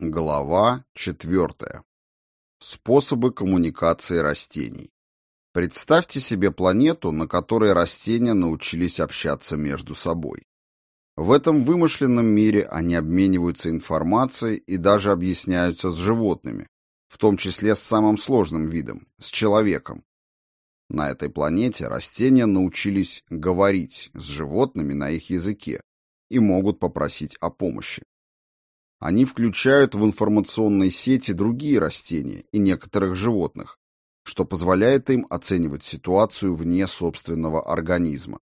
Глава 4. Способы коммуникации растений. Представьте себе планету, на которой растения научились общаться между собой. В этом вымышленном мире они обмениваются информацией и даже объясняются с животными, в том числе с самым сложным видом – с человеком. На этой планете растения научились говорить с животными на их языке и могут попросить о помощи. Они включают в информационные сети другие растения и некоторых животных, что позволяет им оценивать ситуацию вне собственного организма.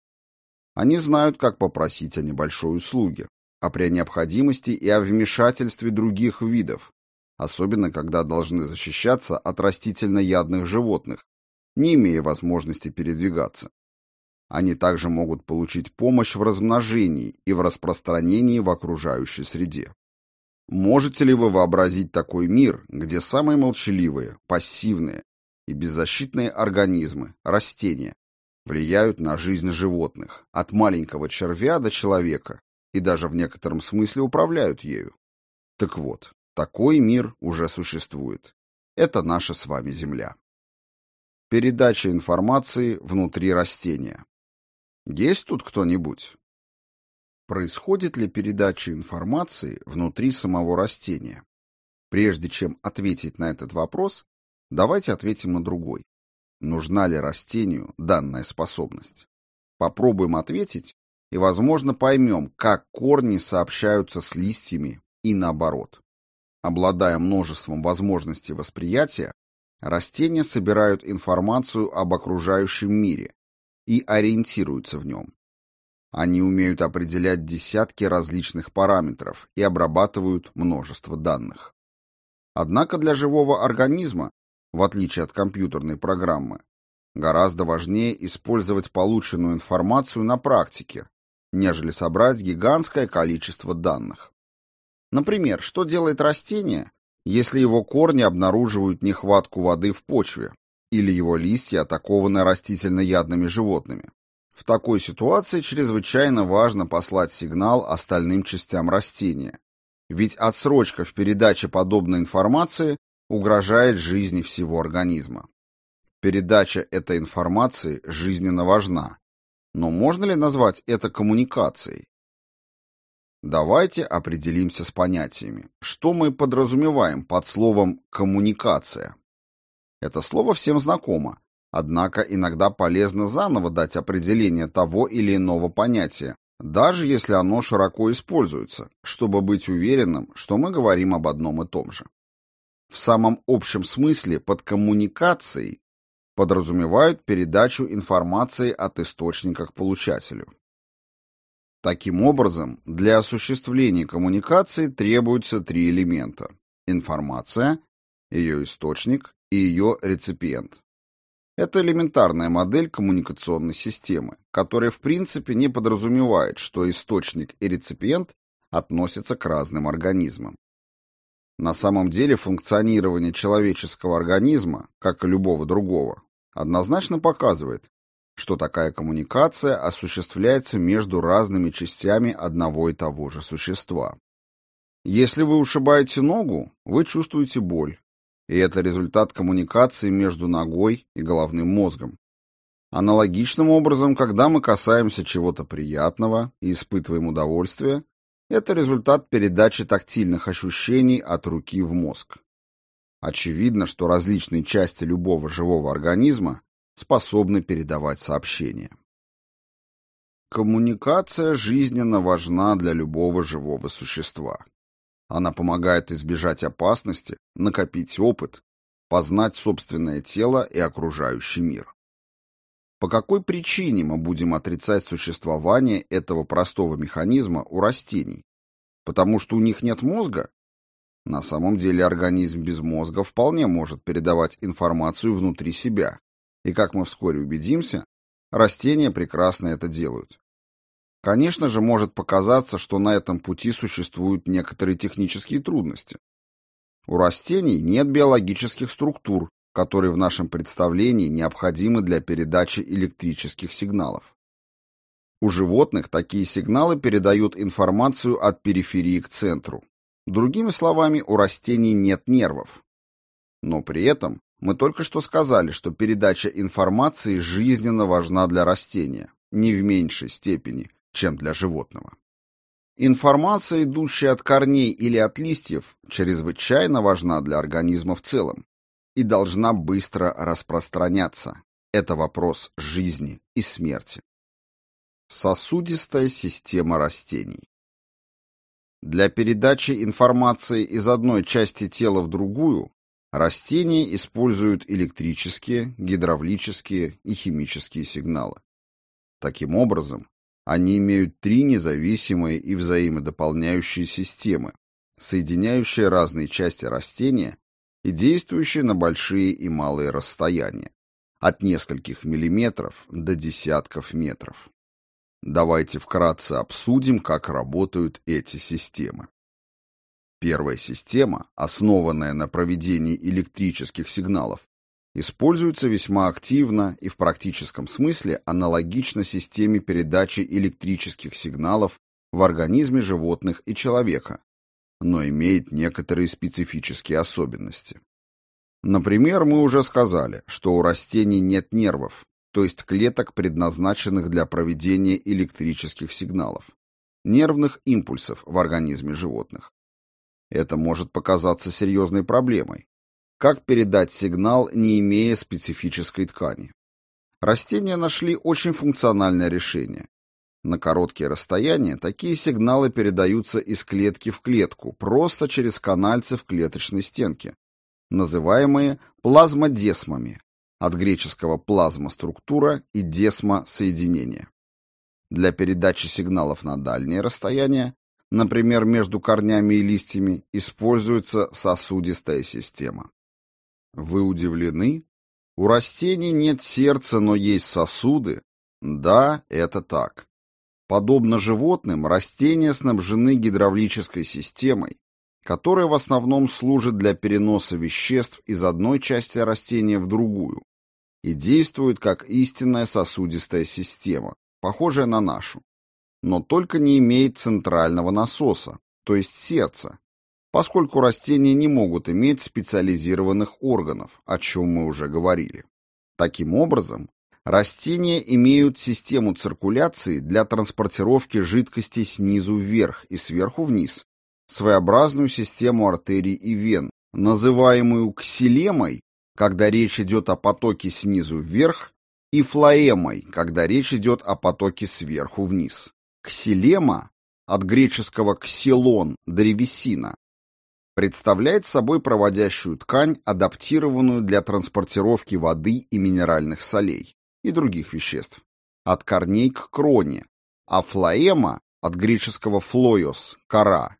Они знают, как попросить о небольшой услуге, а при необходимости и о вмешательстве других видов, особенно когда должны защищаться от растительноядных животных, не имея возможности передвигаться. Они также могут получить помощь в размножении и в распространении в окружающей среде. Можете ли вы вообразить такой мир, где самые молчаливые, пассивные и беззащитные организмы, растения, влияют на жизнь животных, от маленького червя до человека, и даже в некотором смысле управляют ею? Так вот, такой мир уже существует. Это наша с вами Земля. Передача информации внутри растения. Есть тут кто-нибудь? Происходит ли передача информации внутри самого растения? Прежде чем ответить на этот вопрос, давайте ответим на другой. Нужна ли растению данная способность? Попробуем ответить и, возможно, поймем, как корни сообщаются с листьями и наоборот. Обладая множеством возможностей восприятия, растения собирают информацию об окружающем мире и ориентируются в нем. Они умеют определять десятки различных параметров и обрабатывают множество данных. Однако для живого организма, в отличие от компьютерной программы, гораздо важнее использовать полученную информацию на практике, нежели собрать гигантское количество данных. Например, что делает растение, если его корни обнаруживают нехватку воды в почве или его листья атакованы растительноядными животными? В такой ситуации чрезвычайно важно послать сигнал остальным частям растения, ведь отсрочка в передаче подобной информации угрожает жизни всего организма. Передача этой информации жизненно важна, но можно ли назвать это коммуникацией? Давайте определимся с понятиями. Что мы подразумеваем под словом «коммуникация»? Это слово всем знакомо, Однако иногда полезно заново дать определение того или иного понятия, даже если оно широко используется, чтобы быть уверенным, что мы говорим об одном и том же. В самом общем смысле под коммуникацией подразумевают передачу информации от источника к получателю. Таким образом, для осуществления коммуникации требуются три элемента – информация, ее источник и ее реципиент. Это элементарная модель коммуникационной системы, которая в принципе не подразумевает, что источник и реципиент относятся к разным организмам. На самом деле функционирование человеческого организма, как и любого другого, однозначно показывает, что такая коммуникация осуществляется между разными частями одного и того же существа. Если вы ушибаете ногу, вы чувствуете боль, и это результат коммуникации между ногой и головным мозгом. Аналогичным образом, когда мы касаемся чего-то приятного и испытываем удовольствие, это результат передачи тактильных ощущений от руки в мозг. Очевидно, что различные части любого живого организма способны передавать сообщения. Коммуникация жизненно важна для любого живого существа. Она помогает избежать опасности, накопить опыт, познать собственное тело и окружающий мир. По какой причине мы будем отрицать существование этого простого механизма у растений? Потому что у них нет мозга? На самом деле организм без мозга вполне может передавать информацию внутри себя. И как мы вскоре убедимся, растения прекрасно это делают. Конечно же, может показаться, что на этом пути существуют некоторые технические трудности. У растений нет биологических структур, которые в нашем представлении необходимы для передачи электрических сигналов. У животных такие сигналы передают информацию от периферии к центру. Другими словами, у растений нет нервов. Но при этом мы только что сказали, что передача информации жизненно важна для растения, не в меньшей степени, чем для животного. Информация, идущая от корней или от листьев, чрезвычайно важна для организма в целом и должна быстро распространяться. Это вопрос жизни и смерти. Сосудистая система растений. Для передачи информации из одной части тела в другую растения используют электрические, гидравлические и химические сигналы. Таким образом, они имеют три независимые и взаимодополняющие системы, соединяющие разные части растения и действующие на большие и малые расстояния, от нескольких миллиметров до десятков метров. Давайте вкратце обсудим, как работают эти системы. Первая система, основанная на проведении электрических сигналов, используется весьма активно и в практическом смысле аналогично системе передачи электрических сигналов в организме животных и человека, но имеет некоторые специфические особенности. Например, мы уже сказали, что у растений нет нервов, то есть клеток, предназначенных для проведения электрических сигналов, нервных импульсов в организме животных. Это может показаться серьезной проблемой, как передать сигнал, не имея специфической ткани? Растения нашли очень функциональное решение. На короткие расстояния такие сигналы передаются из клетки в клетку, просто через канальцы в клеточной стенке, называемые плазмодесмами, от греческого плазма-структура и десма-соединение. Для передачи сигналов на дальние расстояния, например, между корнями и листьями, используется сосудистая система. Вы удивлены? У растений нет сердца, но есть сосуды? Да, это так. Подобно животным, растения снабжены гидравлической системой, которая в основном служит для переноса веществ из одной части растения в другую и действует как истинная сосудистая система, похожая на нашу, но только не имеет центрального насоса, то есть сердца, поскольку растения не могут иметь специализированных органов, о чем мы уже говорили. Таким образом, растения имеют систему циркуляции для транспортировки жидкости снизу вверх и сверху вниз, своеобразную систему артерий и вен, называемую ксилемой, когда речь идет о потоке снизу вверх, и флоэмой, когда речь идет о потоке сверху вниз. Ксилема от греческого ксилон – древесина, представляет собой проводящую ткань, адаптированную для транспортировки воды и минеральных солей и других веществ, от корней к кроне, а флоэма, от греческого флоиос – кора,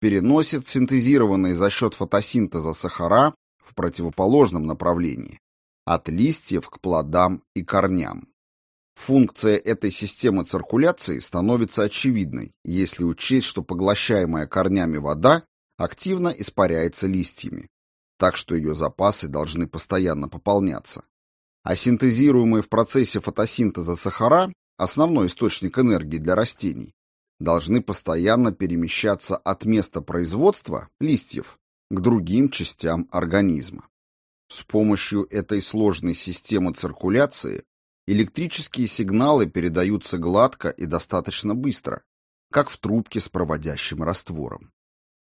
переносит синтезированные за счет фотосинтеза сахара в противоположном направлении, от листьев к плодам и корням. Функция этой системы циркуляции становится очевидной, если учесть, что поглощаемая корнями вода активно испаряется листьями, так что ее запасы должны постоянно пополняться. А синтезируемые в процессе фотосинтеза сахара, основной источник энергии для растений, должны постоянно перемещаться от места производства листьев к другим частям организма. С помощью этой сложной системы циркуляции электрические сигналы передаются гладко и достаточно быстро, как в трубке с проводящим раствором.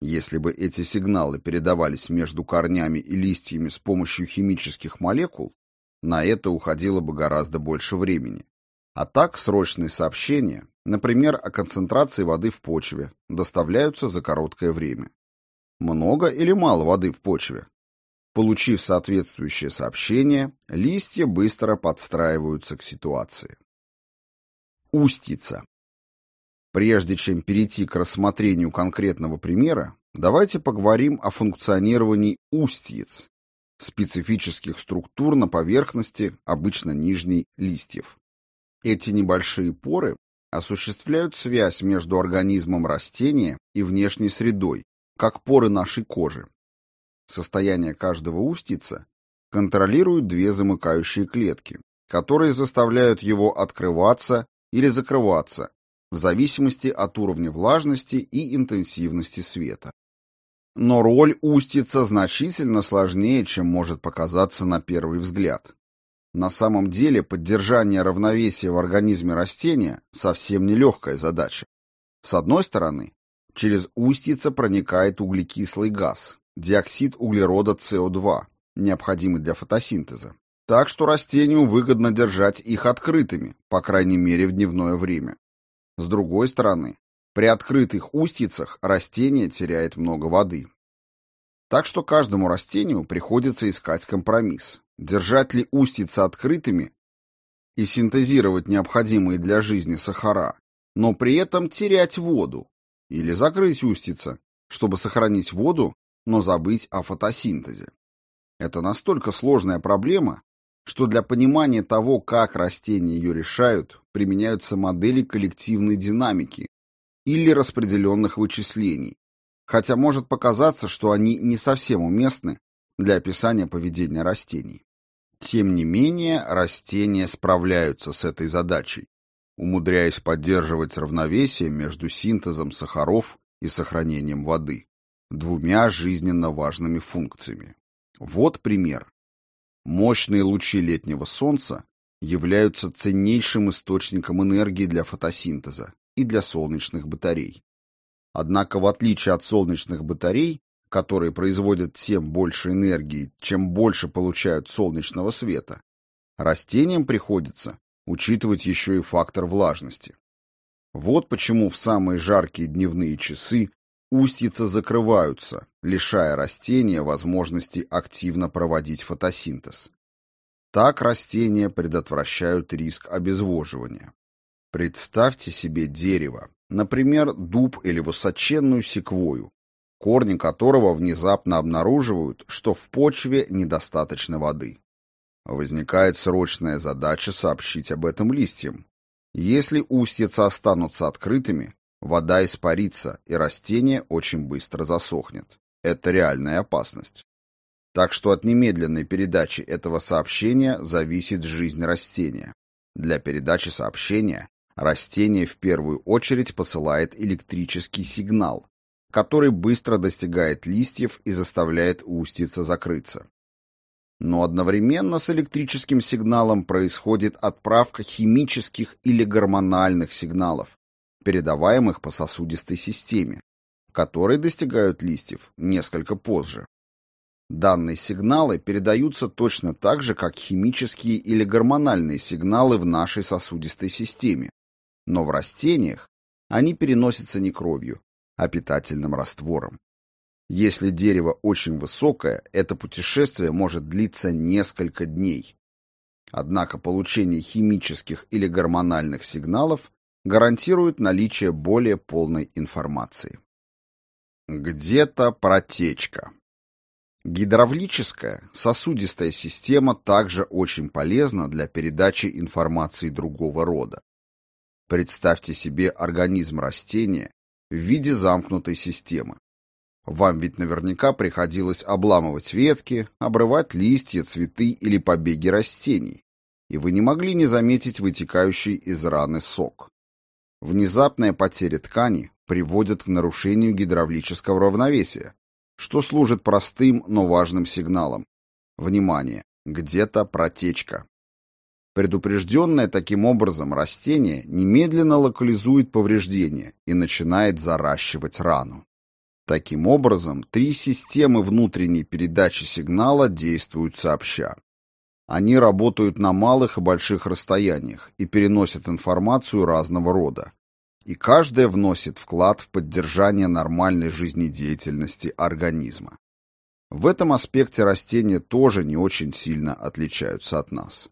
Если бы эти сигналы передавались между корнями и листьями с помощью химических молекул, на это уходило бы гораздо больше времени. А так срочные сообщения, например, о концентрации воды в почве, доставляются за короткое время. Много или мало воды в почве? Получив соответствующее сообщение, листья быстро подстраиваются к ситуации. Устица. Прежде чем перейти к рассмотрению конкретного примера, давайте поговорим о функционировании устьиц, специфических структур на поверхности, обычно нижней, листьев. Эти небольшие поры осуществляют связь между организмом растения и внешней средой, как поры нашей кожи. Состояние каждого устица контролируют две замыкающие клетки, которые заставляют его открываться или закрываться в зависимости от уровня влажности и интенсивности света. Но роль устица значительно сложнее, чем может показаться на первый взгляд. На самом деле поддержание равновесия в организме растения совсем нелегкая задача. С одной стороны, через устица проникает углекислый газ, диоксид углерода СО2, необходимый для фотосинтеза. Так что растению выгодно держать их открытыми, по крайней мере в дневное время. С другой стороны, при открытых устицах растение теряет много воды. Так что каждому растению приходится искать компромисс. Держать ли устицы открытыми и синтезировать необходимые для жизни сахара, но при этом терять воду. Или закрыть устица, чтобы сохранить воду, но забыть о фотосинтезе. Это настолько сложная проблема, что для понимания того, как растения ее решают, применяются модели коллективной динамики, или распределенных вычислений, хотя может показаться, что они не совсем уместны для описания поведения растений. Тем не менее, растения справляются с этой задачей, умудряясь поддерживать равновесие между синтезом сахаров и сохранением воды, двумя жизненно важными функциями. Вот пример. Мощные лучи летнего солнца являются ценнейшим источником энергии для фотосинтеза, и для солнечных батарей. Однако, в отличие от солнечных батарей, которые производят тем больше энергии, чем больше получают солнечного света, растениям приходится учитывать еще и фактор влажности. Вот почему в самые жаркие дневные часы устьица закрываются, лишая растения возможности активно проводить фотосинтез. Так растения предотвращают риск обезвоживания. Представьте себе дерево, например, дуб или высоченную секвою, корни которого внезапно обнаруживают, что в почве недостаточно воды. Возникает срочная задача сообщить об этом листьям. Если устьица останутся открытыми, вода испарится, и растение очень быстро засохнет. Это реальная опасность. Так что от немедленной передачи этого сообщения зависит жизнь растения. Для передачи сообщения Растение в первую очередь посылает электрический сигнал, который быстро достигает листьев и заставляет устица закрыться. Но одновременно с электрическим сигналом происходит отправка химических или гормональных сигналов, передаваемых по сосудистой системе, которые достигают листьев несколько позже. Данные сигналы передаются точно так же, как химические или гормональные сигналы в нашей сосудистой системе, но в растениях они переносятся не кровью, а питательным раствором. Если дерево очень высокое, это путешествие может длиться несколько дней. Однако получение химических или гормональных сигналов гарантирует наличие более полной информации. Где-то протечка. Гидравлическая, сосудистая система также очень полезна для передачи информации другого рода. Представьте себе организм растения в виде замкнутой системы. Вам ведь наверняка приходилось обламывать ветки, обрывать листья, цветы или побеги растений, и вы не могли не заметить вытекающий из раны сок. Внезапная потеря ткани приводит к нарушению гидравлического равновесия, что служит простым, но важным сигналом. Внимание, где-то протечка. Предупрежденное таким образом растение немедленно локализует повреждение и начинает заращивать рану. Таким образом, три системы внутренней передачи сигнала действуют сообща. Они работают на малых и больших расстояниях и переносят информацию разного рода. И каждая вносит вклад в поддержание нормальной жизнедеятельности организма. В этом аспекте растения тоже не очень сильно отличаются от нас.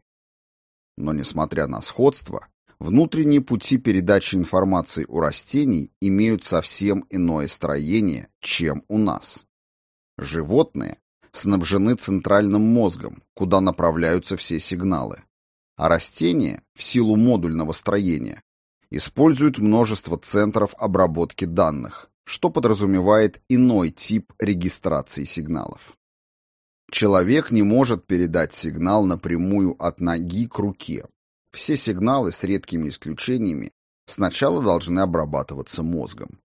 Но, несмотря на сходство, внутренние пути передачи информации у растений имеют совсем иное строение, чем у нас. Животные снабжены центральным мозгом, куда направляются все сигналы, а растения, в силу модульного строения, используют множество центров обработки данных, что подразумевает иной тип регистрации сигналов. Человек не может передать сигнал напрямую от ноги к руке. Все сигналы, с редкими исключениями, сначала должны обрабатываться мозгом.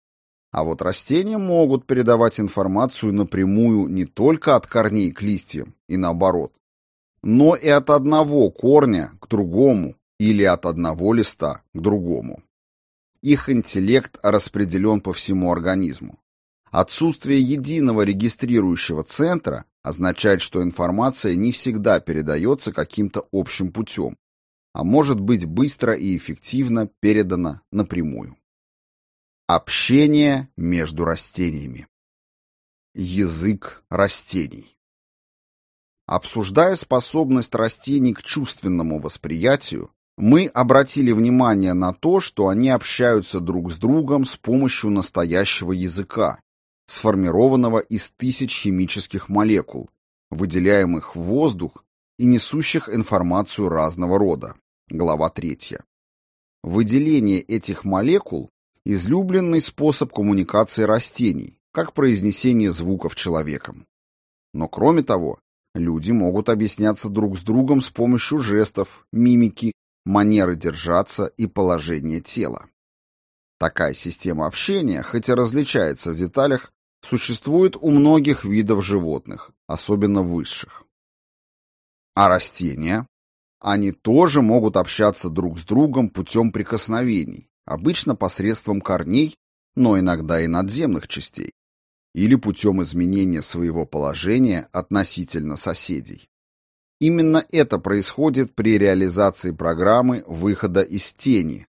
А вот растения могут передавать информацию напрямую не только от корней к листьям и наоборот, но и от одного корня к другому или от одного листа к другому. Их интеллект распределен по всему организму. Отсутствие единого регистрирующего центра означает, что информация не всегда передается каким-то общим путем, а может быть быстро и эффективно передана напрямую. Общение между растениями. Язык растений. Обсуждая способность растений к чувственному восприятию, мы обратили внимание на то, что они общаются друг с другом с помощью настоящего языка, сформированного из тысяч химических молекул, выделяемых в воздух и несущих информацию разного рода. Глава 3. Выделение этих молекул – излюбленный способ коммуникации растений, как произнесение звуков человеком. Но кроме того, люди могут объясняться друг с другом с помощью жестов, мимики, манеры держаться и положения тела. Такая система общения, хоть и различается в деталях, существует у многих видов животных, особенно высших. А растения? Они тоже могут общаться друг с другом путем прикосновений, обычно посредством корней, но иногда и надземных частей, или путем изменения своего положения относительно соседей. Именно это происходит при реализации программы выхода из тени,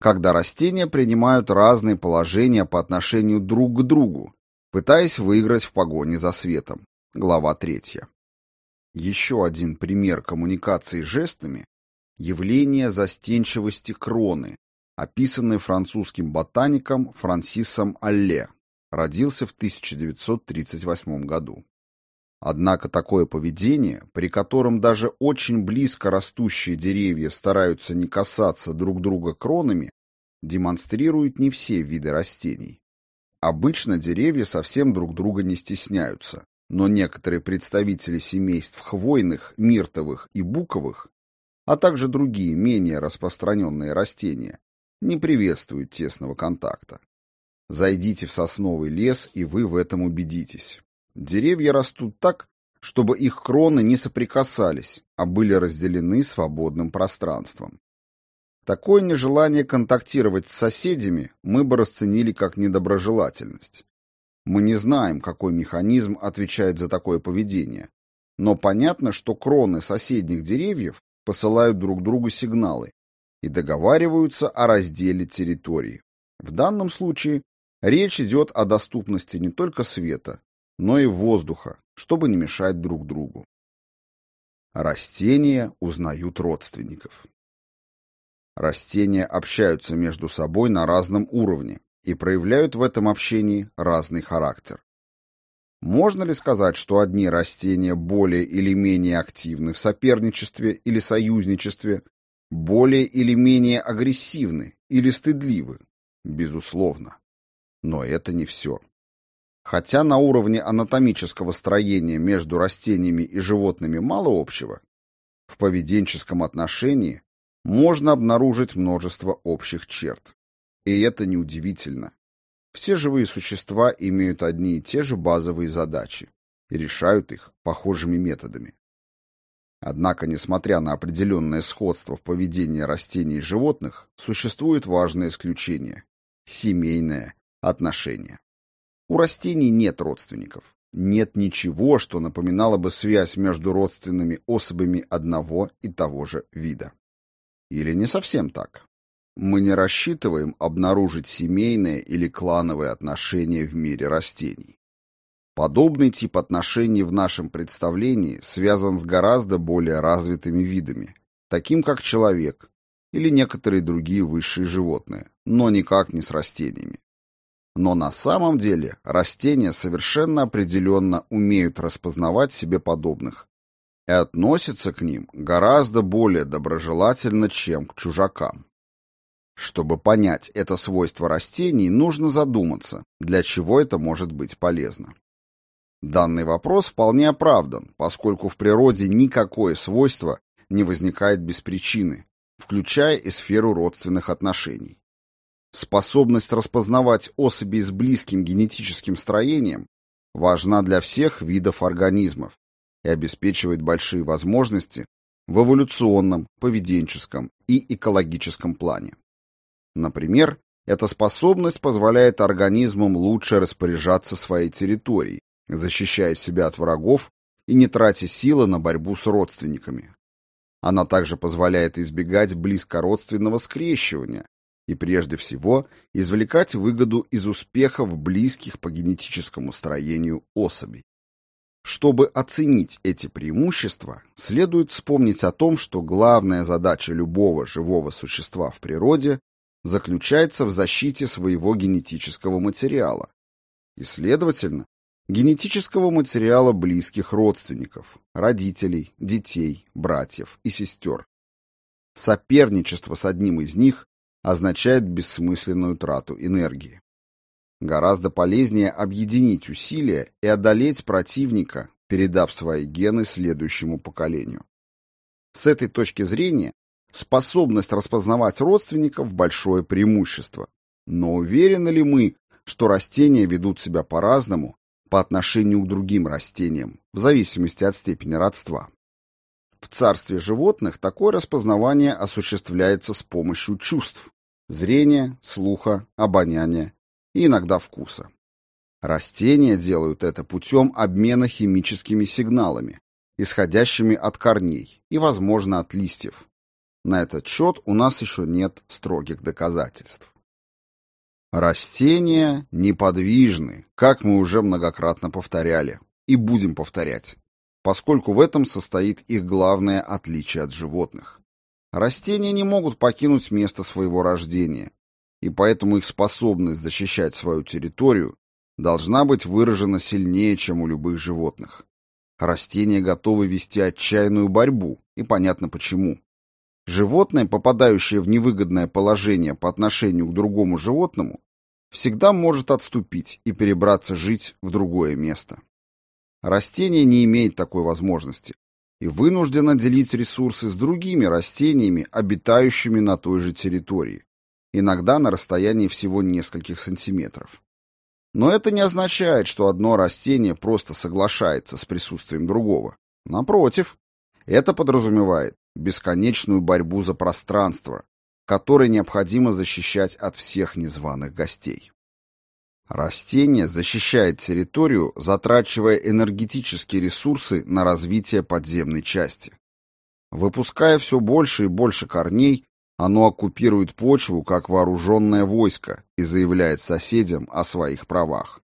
когда растения принимают разные положения по отношению друг к другу, пытаясь выиграть в погоне за светом. Глава 3. Еще один пример коммуникации жестами – явление застенчивости кроны, описанное французским ботаником Франсисом Алле, родился в 1938 году. Однако такое поведение, при котором даже очень близко растущие деревья стараются не касаться друг друга кронами, демонстрируют не все виды растений. Обычно деревья совсем друг друга не стесняются, но некоторые представители семейств хвойных, миртовых и буковых, а также другие менее распространенные растения, не приветствуют тесного контакта. Зайдите в сосновый лес, и вы в этом убедитесь. Деревья растут так, чтобы их кроны не соприкасались, а были разделены свободным пространством. Такое нежелание контактировать с соседями мы бы расценили как недоброжелательность. Мы не знаем, какой механизм отвечает за такое поведение, но понятно, что кроны соседних деревьев посылают друг другу сигналы и договариваются о разделе территории. В данном случае речь идет о доступности не только света, но и воздуха, чтобы не мешать друг другу. Растения узнают родственников. Растения общаются между собой на разном уровне и проявляют в этом общении разный характер. Можно ли сказать, что одни растения более или менее активны в соперничестве или союзничестве, более или менее агрессивны или стыдливы? Безусловно. Но это не все. Хотя на уровне анатомического строения между растениями и животными мало общего, в поведенческом отношении можно обнаружить множество общих черт. И это неудивительно. Все живые существа имеют одни и те же базовые задачи и решают их похожими методами. Однако, несмотря на определенное сходство в поведении растений и животных, существует важное исключение – семейное отношение. У растений нет родственников. Нет ничего, что напоминало бы связь между родственными особями одного и того же вида. Или не совсем так. Мы не рассчитываем обнаружить семейные или клановые отношения в мире растений. Подобный тип отношений в нашем представлении связан с гораздо более развитыми видами, таким как человек или некоторые другие высшие животные, но никак не с растениями. Но на самом деле растения совершенно определенно умеют распознавать себе подобных и относится к ним гораздо более доброжелательно, чем к чужакам. Чтобы понять это свойство растений, нужно задуматься, для чего это может быть полезно. Данный вопрос вполне оправдан, поскольку в природе никакое свойство не возникает без причины, включая и сферу родственных отношений. Способность распознавать особей с близким генетическим строением важна для всех видов организмов и обеспечивает большие возможности в эволюционном, поведенческом и экологическом плане. Например, эта способность позволяет организмам лучше распоряжаться своей территорией, защищая себя от врагов и не тратя силы на борьбу с родственниками. Она также позволяет избегать близкородственного скрещивания и прежде всего извлекать выгоду из успехов близких по генетическому строению особей. Чтобы оценить эти преимущества, следует вспомнить о том, что главная задача любого живого существа в природе заключается в защите своего генетического материала и, следовательно, генетического материала близких родственников, родителей, детей, братьев и сестер. Соперничество с одним из них означает бессмысленную трату энергии. Гораздо полезнее объединить усилия и одолеть противника, передав свои гены следующему поколению. С этой точки зрения способность распознавать родственников – большое преимущество. Но уверены ли мы, что растения ведут себя по-разному по отношению к другим растениям, в зависимости от степени родства? В царстве животных такое распознавание осуществляется с помощью чувств – зрения, слуха, обоняния и иногда вкуса. Растения делают это путем обмена химическими сигналами, исходящими от корней и, возможно, от листьев. На этот счет у нас еще нет строгих доказательств. Растения неподвижны, как мы уже многократно повторяли, и будем повторять, поскольку в этом состоит их главное отличие от животных. Растения не могут покинуть место своего рождения, и поэтому их способность защищать свою территорию должна быть выражена сильнее, чем у любых животных. Растения готовы вести отчаянную борьбу, и понятно почему. Животное, попадающее в невыгодное положение по отношению к другому животному, всегда может отступить и перебраться жить в другое место. Растение не имеет такой возможности и вынуждено делить ресурсы с другими растениями, обитающими на той же территории, иногда на расстоянии всего нескольких сантиметров. Но это не означает, что одно растение просто соглашается с присутствием другого. Напротив, это подразумевает бесконечную борьбу за пространство, которое необходимо защищать от всех незваных гостей. Растение защищает территорию, затрачивая энергетические ресурсы на развитие подземной части. Выпуская все больше и больше корней, оно оккупирует почву как вооруженное войско и заявляет соседям о своих правах.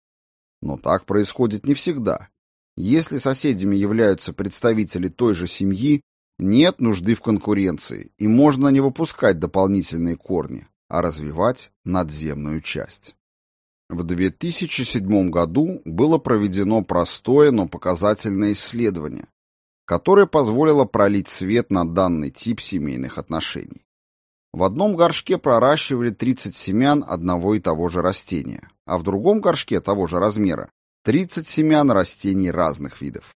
Но так происходит не всегда. Если соседями являются представители той же семьи, нет нужды в конкуренции, и можно не выпускать дополнительные корни, а развивать надземную часть. В 2007 году было проведено простое, но показательное исследование, которое позволило пролить свет на данный тип семейных отношений. В одном горшке проращивали 30 семян одного и того же растения, а в другом горшке того же размера 30 семян растений разных видов.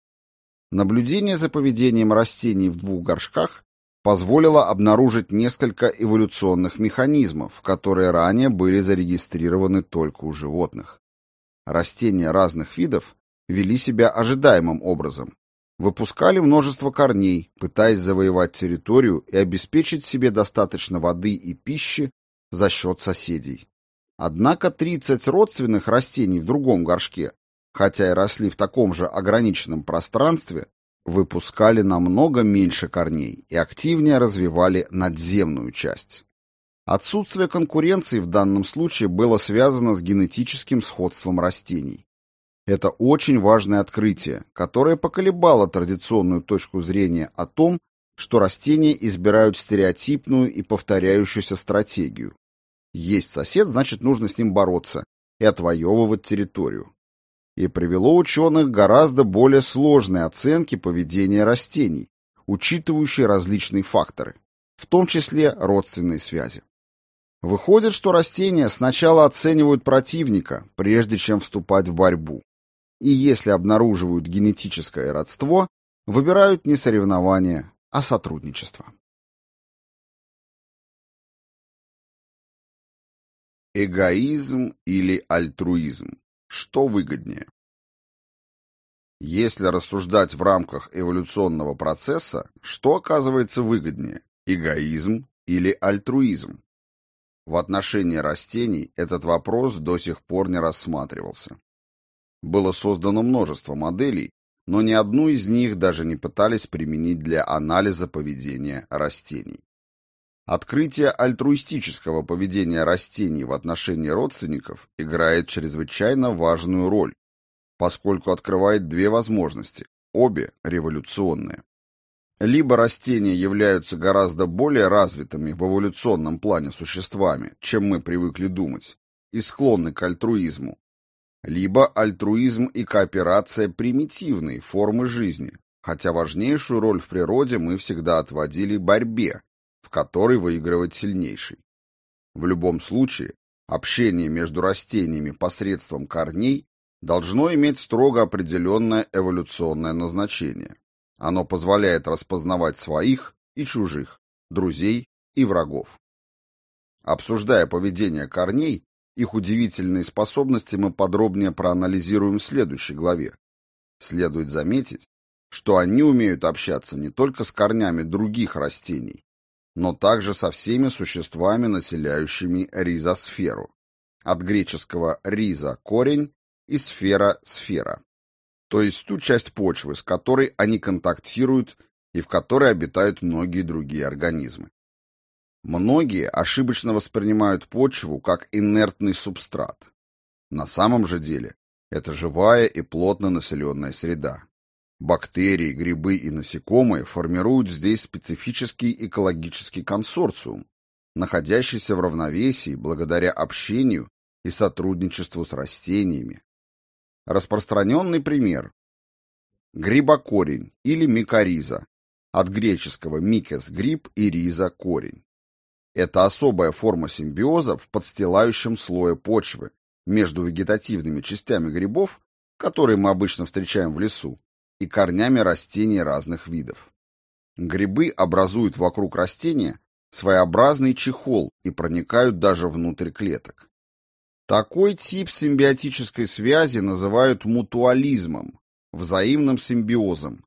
Наблюдение за поведением растений в двух горшках позволило обнаружить несколько эволюционных механизмов, которые ранее были зарегистрированы только у животных. Растения разных видов вели себя ожидаемым образом, выпускали множество корней, пытаясь завоевать территорию и обеспечить себе достаточно воды и пищи за счет соседей. Однако 30 родственных растений в другом горшке, хотя и росли в таком же ограниченном пространстве, выпускали намного меньше корней и активнее развивали надземную часть. Отсутствие конкуренции в данном случае было связано с генетическим сходством растений. Это очень важное открытие, которое поколебало традиционную точку зрения о том, что растения избирают стереотипную и повторяющуюся стратегию. Есть сосед, значит, нужно с ним бороться и отвоевывать территорию. И привело ученых к гораздо более сложной оценке поведения растений, учитывающей различные факторы, в том числе родственные связи. Выходит, что растения сначала оценивают противника, прежде чем вступать в борьбу и если обнаруживают генетическое родство, выбирают не соревнования, а сотрудничество. Эгоизм или альтруизм? Что выгоднее? Если рассуждать в рамках эволюционного процесса, что оказывается выгоднее – эгоизм или альтруизм? В отношении растений этот вопрос до сих пор не рассматривался. Было создано множество моделей, но ни одну из них даже не пытались применить для анализа поведения растений. Открытие альтруистического поведения растений в отношении родственников играет чрезвычайно важную роль, поскольку открывает две возможности, обе революционные. Либо растения являются гораздо более развитыми в эволюционном плане существами, чем мы привыкли думать, и склонны к альтруизму, либо альтруизм и кооперация примитивной формы жизни, хотя важнейшую роль в природе мы всегда отводили борьбе, в которой выигрывает сильнейший. В любом случае, общение между растениями посредством корней должно иметь строго определенное эволюционное назначение. Оно позволяет распознавать своих и чужих, друзей и врагов. Обсуждая поведение корней, их удивительные способности мы подробнее проанализируем в следующей главе. Следует заметить, что они умеют общаться не только с корнями других растений, но также со всеми существами, населяющими ризосферу. От греческого «риза» – корень и сфера – сфера. То есть ту часть почвы, с которой они контактируют и в которой обитают многие другие организмы. Многие ошибочно воспринимают почву как инертный субстрат. На самом же деле это живая и плотно населенная среда. Бактерии, грибы и насекомые формируют здесь специфический экологический консорциум, находящийся в равновесии благодаря общению и сотрудничеству с растениями, Распространенный пример. Грибокорень или микориза. От греческого микес – гриб и риза – корень. Это особая форма симбиоза в подстилающем слое почвы между вегетативными частями грибов, которые мы обычно встречаем в лесу, и корнями растений разных видов. Грибы образуют вокруг растения своеобразный чехол и проникают даже внутрь клеток. Такой тип симбиотической связи называют мутуализмом, взаимным симбиозом,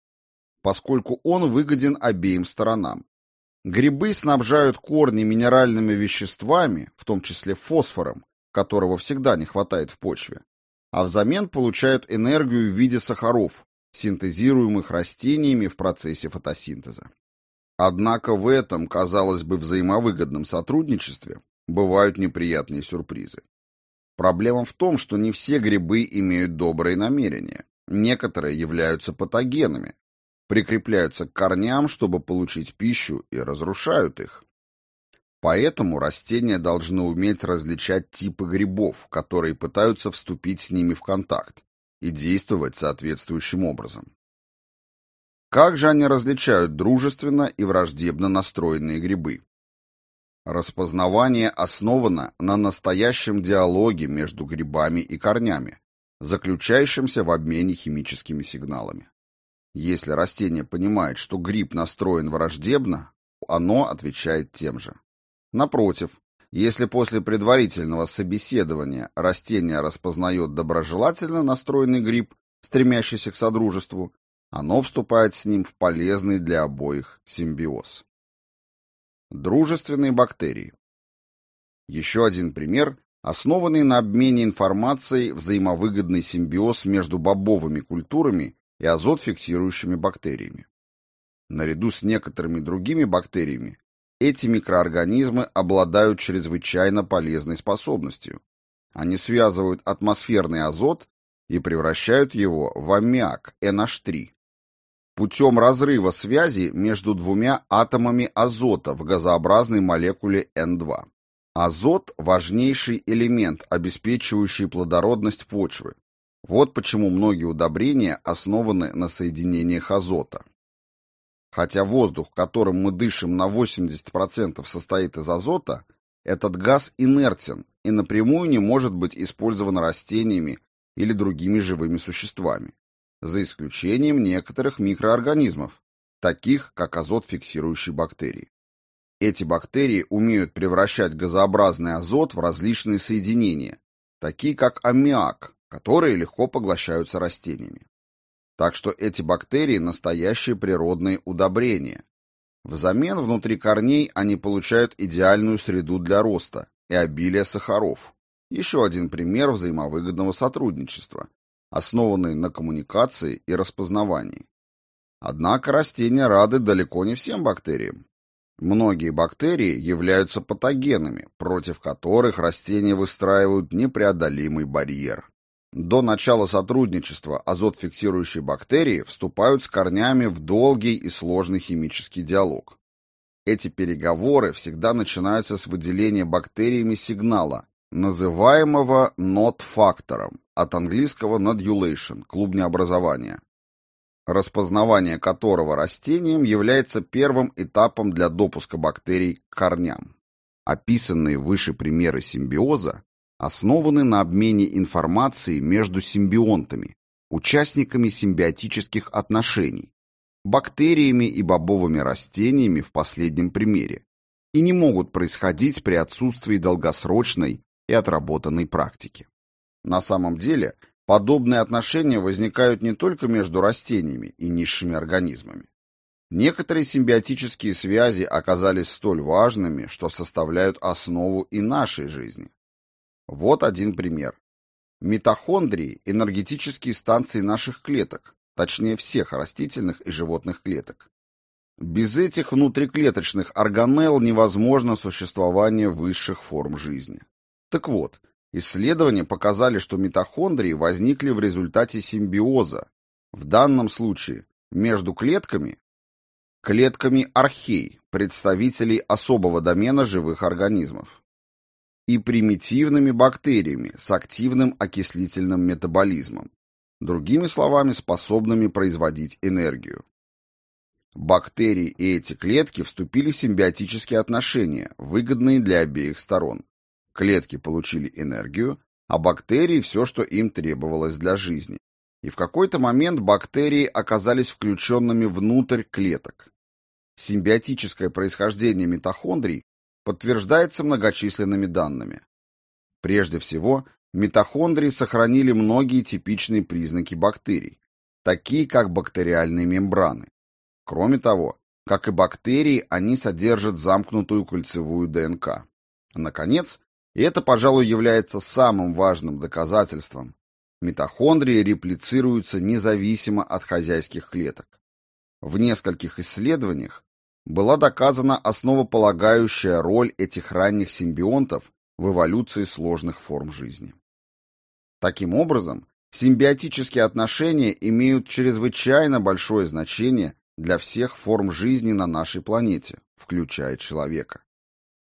поскольку он выгоден обеим сторонам. Грибы снабжают корни минеральными веществами, в том числе фосфором, которого всегда не хватает в почве, а взамен получают энергию в виде сахаров, синтезируемых растениями в процессе фотосинтеза. Однако в этом, казалось бы, взаимовыгодном сотрудничестве бывают неприятные сюрпризы. Проблема в том, что не все грибы имеют добрые намерения. Некоторые являются патогенами, прикрепляются к корням, чтобы получить пищу, и разрушают их. Поэтому растения должны уметь различать типы грибов, которые пытаются вступить с ними в контакт, и действовать соответствующим образом. Как же они различают дружественно и враждебно настроенные грибы? Распознавание основано на настоящем диалоге между грибами и корнями, заключающемся в обмене химическими сигналами. Если растение понимает, что гриб настроен враждебно, оно отвечает тем же. Напротив, если после предварительного собеседования растение распознает доброжелательно настроенный гриб, стремящийся к содружеству, оно вступает с ним в полезный для обоих симбиоз. Дружественные бактерии. Еще один пример, основанный на обмене информацией взаимовыгодный симбиоз между бобовыми культурами и азот-фиксирующими бактериями. Наряду с некоторыми другими бактериями, эти микроорганизмы обладают чрезвычайно полезной способностью. Они связывают атмосферный азот и превращают его в аммиак, NH3, путем разрыва связи между двумя атомами азота в газообразной молекуле N2. Азот – важнейший элемент, обеспечивающий плодородность почвы. Вот почему многие удобрения основаны на соединениях азота. Хотя воздух, которым мы дышим на 80% состоит из азота, этот газ инертен и напрямую не может быть использован растениями или другими живыми существами за исключением некоторых микроорганизмов, таких как азот-фиксирующие бактерии. Эти бактерии умеют превращать газообразный азот в различные соединения, такие как аммиак, которые легко поглощаются растениями. Так что эти бактерии – настоящие природные удобрения. Взамен внутри корней они получают идеальную среду для роста и обилие сахаров. Еще один пример взаимовыгодного сотрудничества, основанный на коммуникации и распознавании. Однако растения рады далеко не всем бактериям. Многие бактерии являются патогенами, против которых растения выстраивают непреодолимый барьер. До начала сотрудничества азот-фиксирующие бактерии вступают с корнями в долгий и сложный химический диалог. Эти переговоры всегда начинаются с выделения бактериями сигнала, называемого нот-фактором, от английского nodulation – клубнеобразование, распознавание которого растением является первым этапом для допуска бактерий к корням. Описанные выше примеры симбиоза основаны на обмене информацией между симбионтами, участниками симбиотических отношений, бактериями и бобовыми растениями в последнем примере, и не могут происходить при отсутствии долгосрочной и отработанной практики. На самом деле, подобные отношения возникают не только между растениями и низшими организмами. Некоторые симбиотические связи оказались столь важными, что составляют основу и нашей жизни. Вот один пример. Митохондрии – энергетические станции наших клеток, точнее всех растительных и животных клеток. Без этих внутриклеточных органелл невозможно существование высших форм жизни. Так вот, исследования показали, что митохондрии возникли в результате симбиоза, в данном случае между клетками, клетками архей, представителей особого домена живых организмов и примитивными бактериями с активным окислительным метаболизмом, другими словами, способными производить энергию. Бактерии и эти клетки вступили в симбиотические отношения, выгодные для обеих сторон. Клетки получили энергию, а бактерии – все, что им требовалось для жизни. И в какой-то момент бактерии оказались включенными внутрь клеток. Симбиотическое происхождение митохондрий подтверждается многочисленными данными. Прежде всего, митохондрии сохранили многие типичные признаки бактерий, такие как бактериальные мембраны. Кроме того, как и бактерии, они содержат замкнутую кольцевую ДНК. Наконец, и это, пожалуй, является самым важным доказательством, митохондрии реплицируются независимо от хозяйских клеток. В нескольких исследованиях была доказана основополагающая роль этих ранних симбионтов в эволюции сложных форм жизни. Таким образом, симбиотические отношения имеют чрезвычайно большое значение для всех форм жизни на нашей планете, включая человека.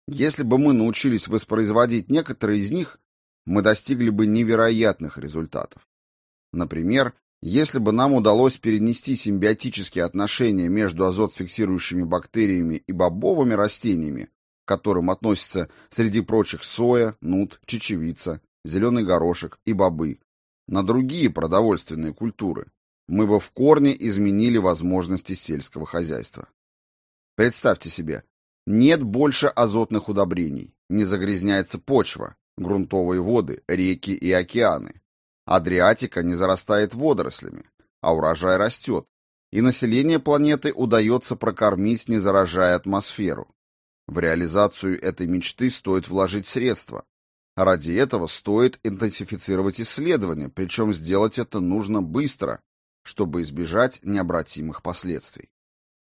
Если бы мы научились воспроизводить некоторые из них, мы достигли бы невероятных результатов. Например, если бы нам удалось перенести симбиотические отношения между азот-фиксирующими бактериями и бобовыми растениями, к которым относятся среди прочих соя, нут, чечевица, зеленый горошек и бобы, на другие продовольственные культуры, мы бы в корне изменили возможности сельского хозяйства. Представьте себе, нет больше азотных удобрений, не загрязняется почва, грунтовые воды, реки и океаны, Адриатика не зарастает водорослями, а урожай растет, и население планеты удается прокормить, не заражая атмосферу. В реализацию этой мечты стоит вложить средства. Ради этого стоит интенсифицировать исследования, причем сделать это нужно быстро, чтобы избежать необратимых последствий.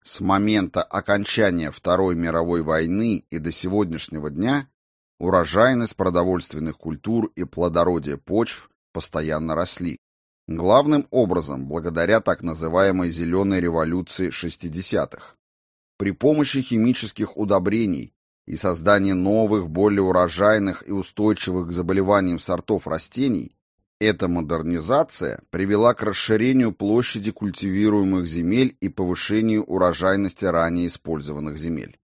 С момента окончания Второй мировой войны и до сегодняшнего дня урожайность продовольственных культур и плодородие почв постоянно росли. Главным образом благодаря так называемой «зеленой революции 60-х». При помощи химических удобрений и создания новых, более урожайных и устойчивых к заболеваниям сортов растений, эта модернизация привела к расширению площади культивируемых земель и повышению урожайности ранее использованных земель.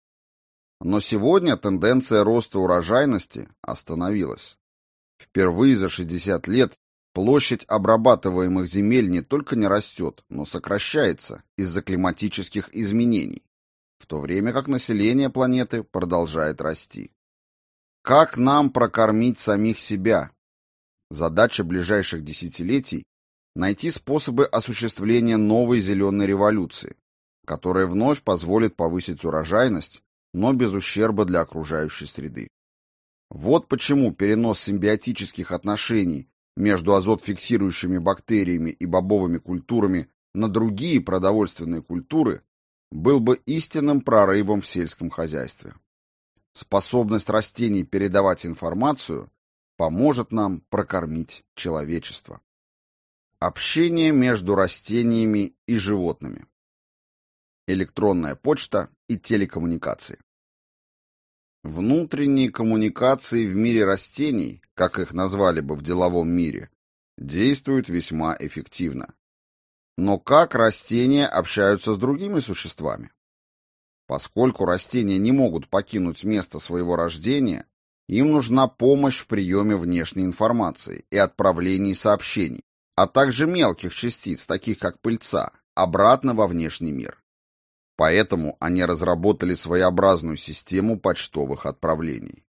Но сегодня тенденция роста урожайности остановилась. Впервые за 60 лет площадь обрабатываемых земель не только не растет, но сокращается из-за климатических изменений. в то время как население планеты продолжает расти. Как нам прокормить самих себя? Задача ближайших десятилетий – найти способы осуществления новой зеленой революции, которая вновь позволит повысить урожайность, но без ущерба для окружающей среды. Вот почему перенос симбиотических отношений между азотфиксирующими бактериями и бобовыми культурами на другие продовольственные культуры был бы истинным прорывом в сельском хозяйстве. Способность растений передавать информацию поможет нам прокормить человечество. Общение между растениями и животными. Электронная почта и телекоммуникации. Внутренние коммуникации в мире растений, как их назвали бы в деловом мире, действуют весьма эффективно. Но как растения общаются с другими существами? Поскольку растения не могут покинуть место своего рождения, им нужна помощь в приеме внешней информации и отправлении сообщений, а также мелких частиц, таких как пыльца, обратно во внешний мир. Поэтому они разработали своеобразную систему почтовых отправлений.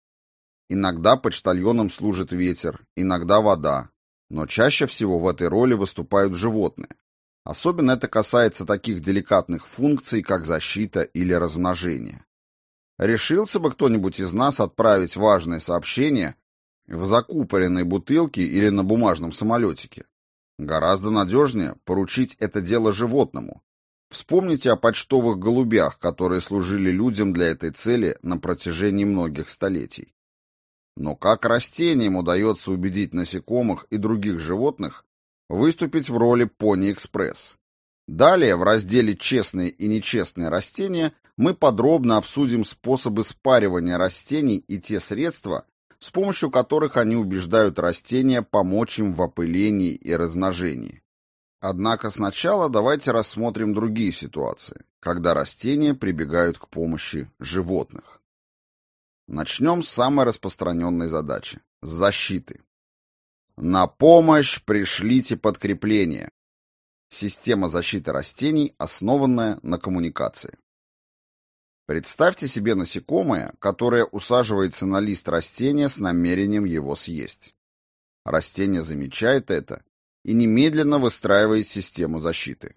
Иногда почтальоном служит ветер, иногда вода, но чаще всего в этой роли выступают животные, Особенно это касается таких деликатных функций, как защита или размножение. Решился бы кто-нибудь из нас отправить важное сообщение в закупоренной бутылке или на бумажном самолетике? Гораздо надежнее поручить это дело животному. Вспомните о почтовых голубях, которые служили людям для этой цели на протяжении многих столетий. Но как растениям удается убедить насекомых и других животных выступить в роли Пони-экспресс. Далее в разделе «Честные и нечестные растения» мы подробно обсудим способы спаривания растений и те средства, с помощью которых они убеждают растения помочь им в опылении и размножении. Однако сначала давайте рассмотрим другие ситуации, когда растения прибегают к помощи животных. Начнем с самой распространенной задачи – с защиты. На помощь пришлите подкрепление. Система защиты растений, основанная на коммуникации. Представьте себе насекомое, которое усаживается на лист растения с намерением его съесть. Растение замечает это и немедленно выстраивает систему защиты.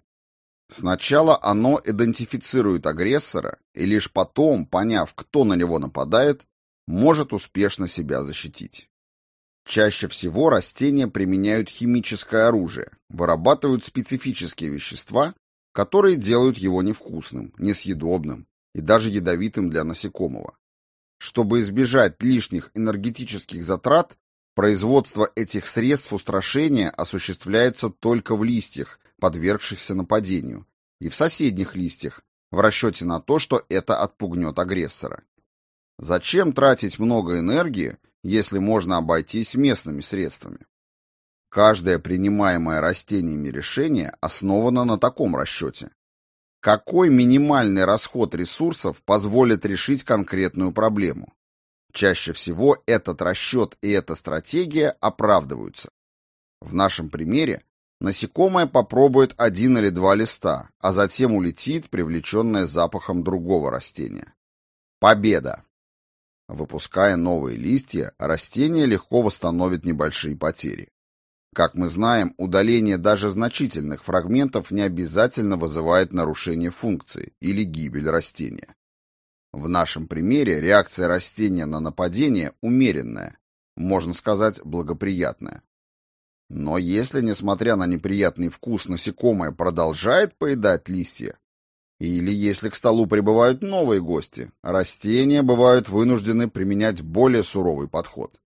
Сначала оно идентифицирует агрессора и лишь потом, поняв, кто на него нападает, может успешно себя защитить. Чаще всего растения применяют химическое оружие, вырабатывают специфические вещества, которые делают его невкусным, несъедобным и даже ядовитым для насекомого. Чтобы избежать лишних энергетических затрат, производство этих средств устрашения осуществляется только в листьях, подвергшихся нападению, и в соседних листьях, в расчете на то, что это отпугнет агрессора. Зачем тратить много энергии, если можно обойтись местными средствами. Каждое принимаемое растениями решение основано на таком расчете. Какой минимальный расход ресурсов позволит решить конкретную проблему? Чаще всего этот расчет и эта стратегия оправдываются. В нашем примере насекомое попробует один или два листа, а затем улетит, привлеченное запахом другого растения. Победа! Выпуская новые листья, растение легко восстановит небольшие потери. Как мы знаем, удаление даже значительных фрагментов не обязательно вызывает нарушение функции или гибель растения. В нашем примере реакция растения на нападение умеренная, можно сказать, благоприятная. Но если, несмотря на неприятный вкус, насекомое продолжает поедать листья, или если к столу прибывают новые гости, растения бывают вынуждены применять более суровый подход.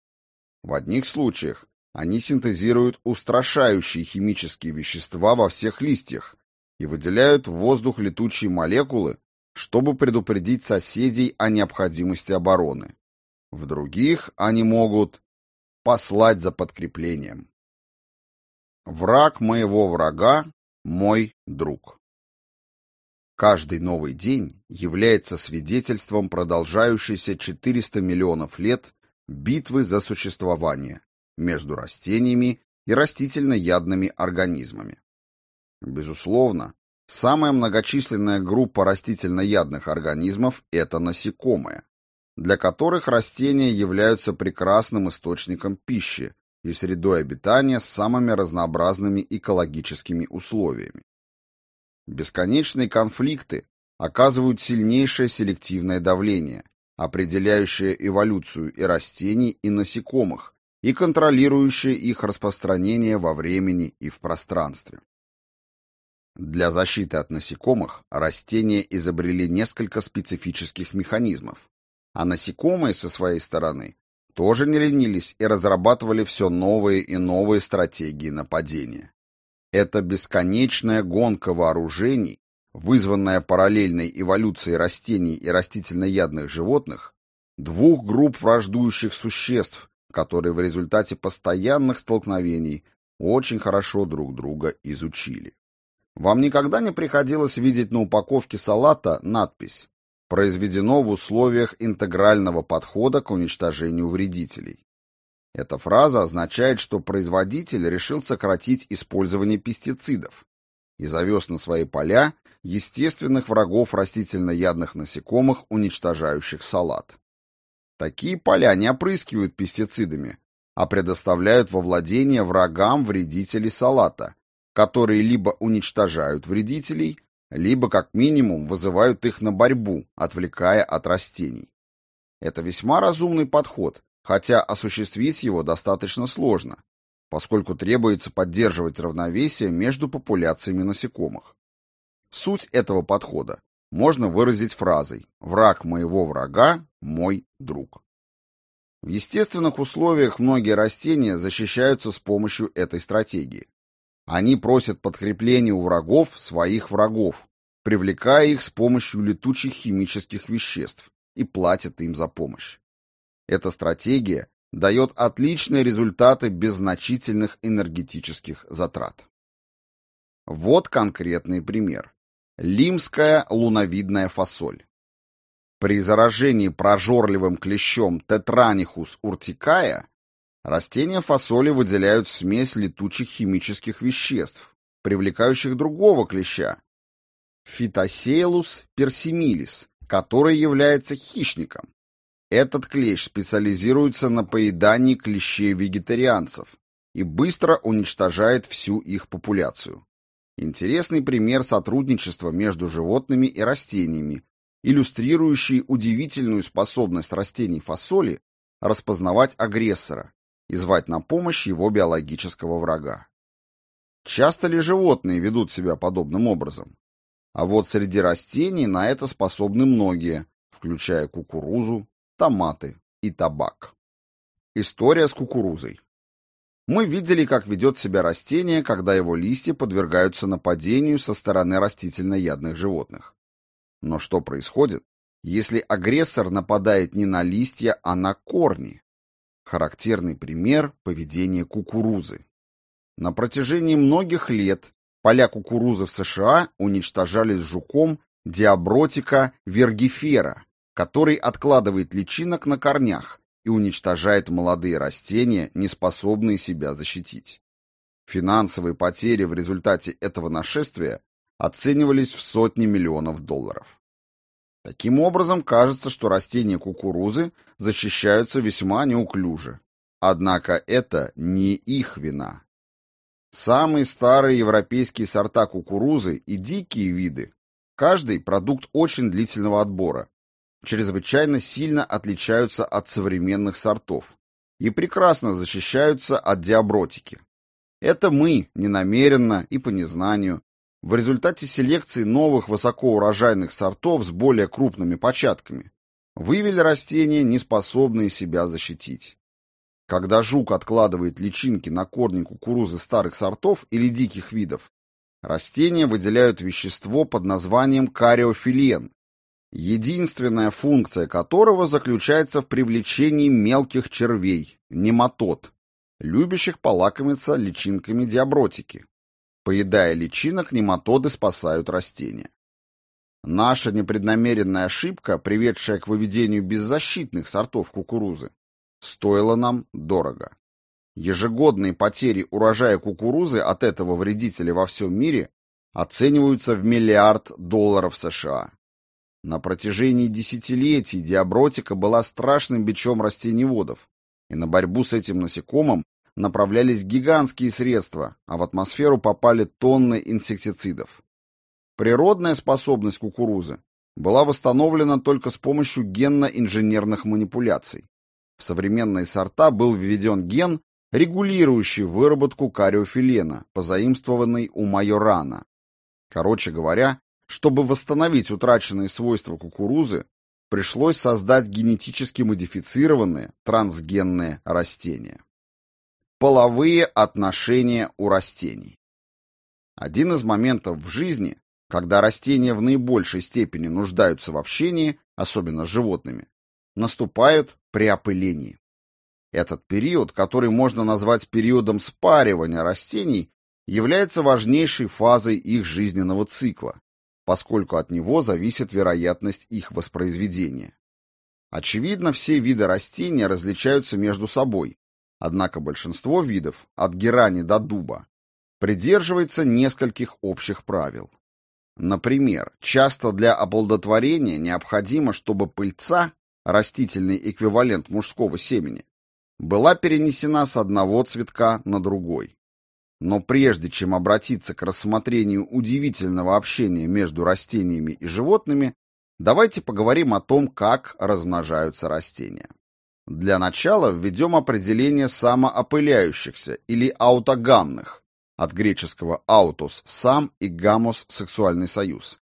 В одних случаях они синтезируют устрашающие химические вещества во всех листьях и выделяют в воздух летучие молекулы, чтобы предупредить соседей о необходимости обороны. В других они могут послать за подкреплением. Враг моего врага – мой друг. Каждый новый день является свидетельством продолжающейся 400 миллионов лет битвы за существование между растениями и растительноядными организмами. Безусловно, Самая многочисленная группа растительноядных организмов – это насекомые, для которых растения являются прекрасным источником пищи и средой обитания с самыми разнообразными экологическими условиями. Бесконечные конфликты оказывают сильнейшее селективное давление, определяющее эволюцию и растений, и насекомых, и контролирующее их распространение во времени и в пространстве. Для защиты от насекомых растения изобрели несколько специфических механизмов, а насекомые со своей стороны тоже не ленились и разрабатывали все новые и новые стратегии нападения. Это бесконечная гонка вооружений, вызванная параллельной эволюцией растений и растительноядных животных, двух групп враждующих существ, которые в результате постоянных столкновений очень хорошо друг друга изучили. Вам никогда не приходилось видеть на упаковке салата надпись «Произведено в условиях интегрального подхода к уничтожению вредителей». Эта фраза означает, что производитель решил сократить использование пестицидов и завез на свои поля естественных врагов растительноядных насекомых, уничтожающих салат. Такие поля не опрыскивают пестицидами, а предоставляют во владение врагам вредителей салата, которые либо уничтожают вредителей, либо как минимум вызывают их на борьбу, отвлекая от растений. Это весьма разумный подход, хотя осуществить его достаточно сложно, поскольку требуется поддерживать равновесие между популяциями насекомых. Суть этого подхода можно выразить фразой «враг моего врага – мой друг». В естественных условиях многие растения защищаются с помощью этой стратегии. Они просят подкрепления у врагов своих врагов, привлекая их с помощью летучих химических веществ и платят им за помощь. Эта стратегия дает отличные результаты без значительных энергетических затрат. Вот конкретный пример. Лимская луновидная фасоль. При заражении прожорливым клещом Tetranихус уртикая Растения фасоли выделяют смесь летучих химических веществ, привлекающих другого клеща – Phytoseiulus persimilis, который является хищником. Этот клещ специализируется на поедании клещей-вегетарианцев и быстро уничтожает всю их популяцию. Интересный пример сотрудничества между животными и растениями, иллюстрирующий удивительную способность растений фасоли распознавать агрессора, и звать на помощь его биологического врага. Часто ли животные ведут себя подобным образом? А вот среди растений на это способны многие, включая кукурузу, томаты и табак. История с кукурузой. Мы видели, как ведет себя растение, когда его листья подвергаются нападению со стороны растительноядных животных. Но что происходит, если агрессор нападает не на листья, а на корни? Характерный пример поведения кукурузы. На протяжении многих лет поля кукурузы в США уничтожались жуком диабротика вергифера, который откладывает личинок на корнях и уничтожает молодые растения, не способные себя защитить. Финансовые потери в результате этого нашествия оценивались в сотни миллионов долларов. Таким образом, кажется, что растения кукурузы защищаются весьма неуклюже. Однако это не их вина. Самые старые европейские сорта кукурузы и дикие виды, каждый продукт очень длительного отбора, чрезвычайно сильно отличаются от современных сортов и прекрасно защищаются от диабротики. Это мы, ненамеренно и по незнанию, в результате селекции новых высокоурожайных сортов с более крупными початками вывели растения, не способные себя защитить. Когда жук откладывает личинки на корни кукурузы старых сортов или диких видов, растения выделяют вещество под названием кариофилен, единственная функция которого заключается в привлечении мелких червей, нематод, любящих полакомиться личинками диабротики. Поедая личинок, нематоды спасают растения. Наша непреднамеренная ошибка, приведшая к выведению беззащитных сортов кукурузы, стоила нам дорого. Ежегодные потери урожая кукурузы от этого вредителя во всем мире оцениваются в миллиард долларов США. На протяжении десятилетий диабротика была страшным бичом растениеводов, и на борьбу с этим насекомым направлялись гигантские средства, а в атмосферу попали тонны инсектицидов. Природная способность кукурузы была восстановлена только с помощью генно-инженерных манипуляций. В современные сорта был введен ген, регулирующий выработку кариофилена, позаимствованный у майорана. Короче говоря, чтобы восстановить утраченные свойства кукурузы, пришлось создать генетически модифицированные трансгенные растения. Половые отношения у растений. Один из моментов в жизни, когда растения в наибольшей степени нуждаются в общении, особенно с животными, наступает при опылении. Этот период, который можно назвать периодом спаривания растений, является важнейшей фазой их жизненного цикла, поскольку от него зависит вероятность их воспроизведения. Очевидно, все виды растений различаются между собой, Однако большинство видов, от герани до дуба, придерживается нескольких общих правил. Например, часто для оплодотворения необходимо, чтобы пыльца, растительный эквивалент мужского семени, была перенесена с одного цветка на другой. Но прежде чем обратиться к рассмотрению удивительного общения между растениями и животными, давайте поговорим о том, как размножаются растения. Для начала введем определение самоопыляющихся или аутогамных, от греческого «аутос» – «сам» и «гамос» – «сексуальный союз»,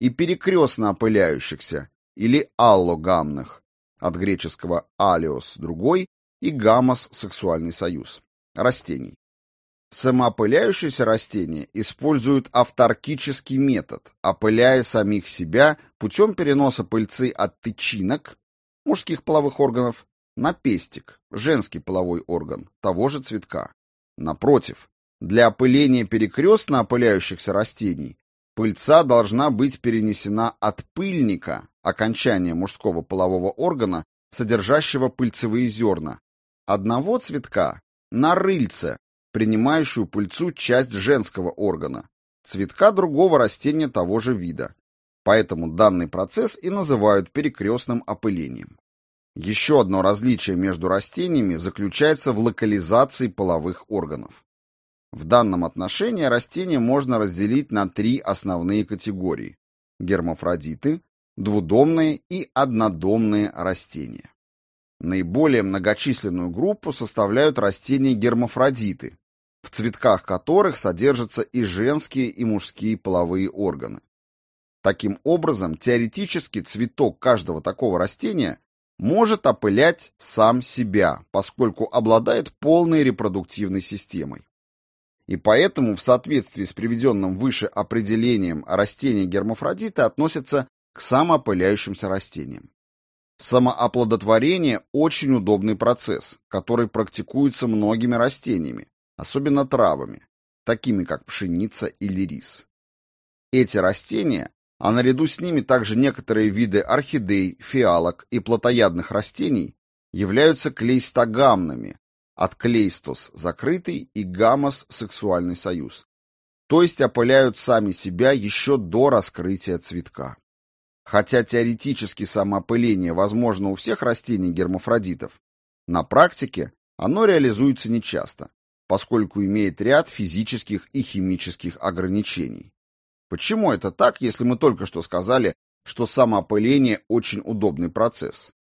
и перекрестно опыляющихся или аллогамных, от греческого «алиос» – «другой» и «гамос» – «сексуальный союз» растений. Самоопыляющиеся растения используют авторкический метод, опыляя самих себя путем переноса пыльцы от тычинок, мужских половых органов, на пестик, женский половой орган, того же цветка. Напротив, для опыления перекрестно опыляющихся растений пыльца должна быть перенесена от пыльника, окончания мужского полового органа, содержащего пыльцевые зерна, одного цветка на рыльце, принимающую пыльцу часть женского органа, цветка другого растения того же вида. Поэтому данный процесс и называют перекрестным опылением. Еще одно различие между растениями заключается в локализации половых органов. В данном отношении растения можно разделить на три основные категории – гермафродиты, двудомные и однодомные растения. Наиболее многочисленную группу составляют растения гермафродиты, в цветках которых содержатся и женские, и мужские половые органы. Таким образом, теоретически цветок каждого такого растения может опылять сам себя, поскольку обладает полной репродуктивной системой. И поэтому в соответствии с приведенным выше определением растения гермафродита относятся к самоопыляющимся растениям. Самооплодотворение – очень удобный процесс, который практикуется многими растениями, особенно травами, такими как пшеница или рис. Эти растения а наряду с ними также некоторые виды орхидей, фиалок и плотоядных растений являются клейстогамными, от клейстос – закрытый и гамос – сексуальный союз, то есть опыляют сами себя еще до раскрытия цветка. Хотя теоретически самоопыление возможно у всех растений гермафродитов, на практике оно реализуется нечасто, поскольку имеет ряд физических и химических ограничений. Почему это так, если мы только что сказали, что самоопыление очень удобный процесс?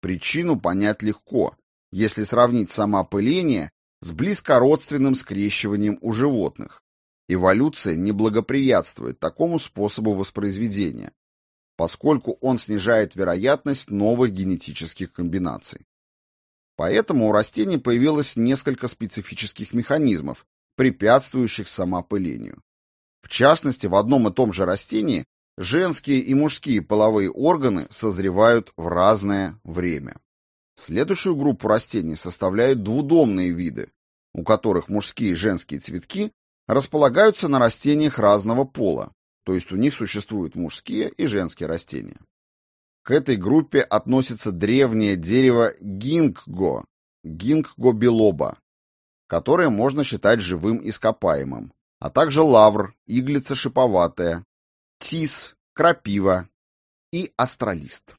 Причину понять легко, если сравнить самоопыление с близкородственным скрещиванием у животных. Эволюция не благоприятствует такому способу воспроизведения, поскольку он снижает вероятность новых генетических комбинаций. Поэтому у растений появилось несколько специфических механизмов, препятствующих самоопылению. В частности, в одном и том же растении женские и мужские половые органы созревают в разное время. Следующую группу растений составляют двудомные виды, у которых мужские и женские цветки располагаются на растениях разного пола, то есть у них существуют мужские и женские растения. К этой группе относится древнее дерево гингго, гингго билоба, которое можно считать живым ископаемым, а также лавр, иглица шиповатая, тис, крапива и астролист.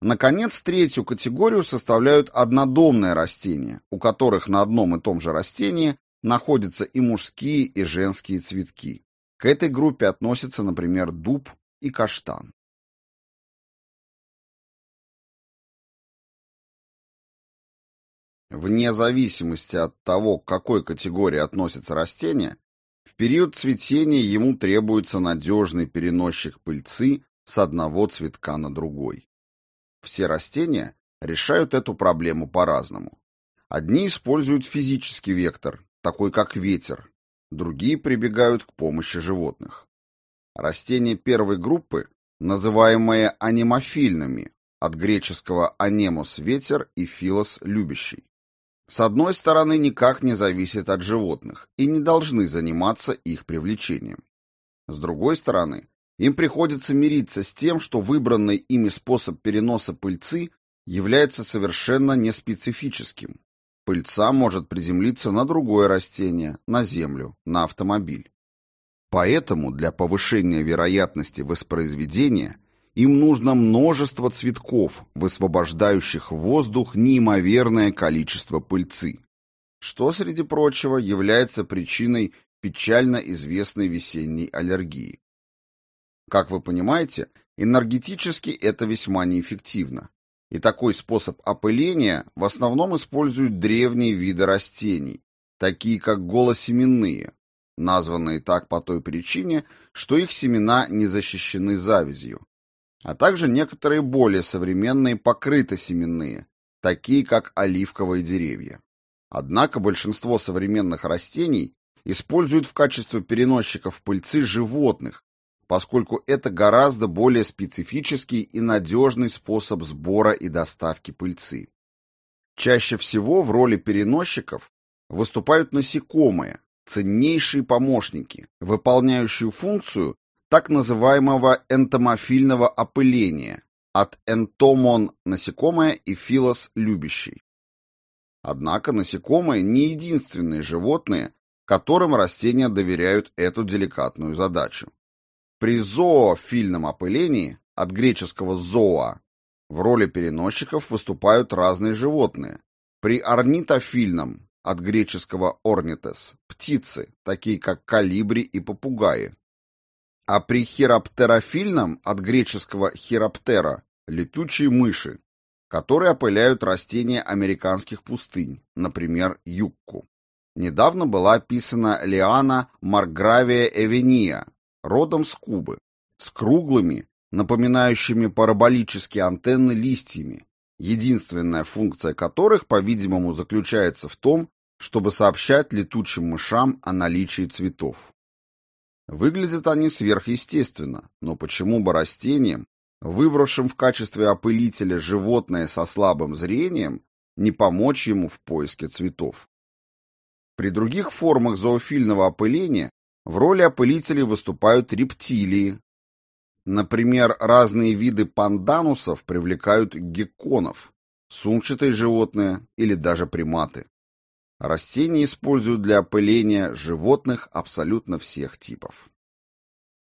Наконец, третью категорию составляют однодомные растения, у которых на одном и том же растении находятся и мужские, и женские цветки. К этой группе относятся, например, дуб и каштан. Вне зависимости от того, к какой категории относятся растения, в период цветения ему требуется надежный переносчик пыльцы с одного цветка на другой. Все растения решают эту проблему по-разному. Одни используют физический вектор, такой как ветер, другие прибегают к помощи животных. Растения первой группы, называемые анемофильными, от греческого анемос – ветер и филос – любящий, с одной стороны, никак не зависят от животных и не должны заниматься их привлечением. С другой стороны, им приходится мириться с тем, что выбранный ими способ переноса пыльцы является совершенно неспецифическим. Пыльца может приземлиться на другое растение, на землю, на автомобиль. Поэтому для повышения вероятности воспроизведения им нужно множество цветков, высвобождающих в воздух неимоверное количество пыльцы, что, среди прочего, является причиной печально известной весенней аллергии. Как вы понимаете, энергетически это весьма неэффективно. И такой способ опыления в основном используют древние виды растений, такие как голосеменные, названные так по той причине, что их семена не защищены завязью а также некоторые более современные покрытосеменные, такие как оливковые деревья. Однако большинство современных растений используют в качестве переносчиков пыльцы животных, поскольку это гораздо более специфический и надежный способ сбора и доставки пыльцы. Чаще всего в роли переносчиков выступают насекомые, ценнейшие помощники, выполняющие функцию, так называемого энтомофильного опыления, от энтомон – насекомое и филос – любящий. Однако насекомые не единственные животные, которым растения доверяют эту деликатную задачу. При зоофильном опылении, от греческого «зоа», в роли переносчиков выступают разные животные. При орнитофильном, от греческого «орнитес», птицы, такие как калибри и попугаи, а при хироптерофильном от греческого хироптера летучие мыши, которые опыляют растения американских пустынь, например, юкку. Недавно была описана лиана Маргравия эвения, родом с Кубы, с круглыми, напоминающими параболические антенны листьями, единственная функция которых, по-видимому, заключается в том, чтобы сообщать летучим мышам о наличии цветов. Выглядят они сверхъестественно, но почему бы растениям, выбравшим в качестве опылителя животное со слабым зрением, не помочь ему в поиске цветов? При других формах зоофильного опыления в роли опылителей выступают рептилии. Например, разные виды панданусов привлекают гекконов, сумчатые животные или даже приматы. Растения используют для опыления животных абсолютно всех типов.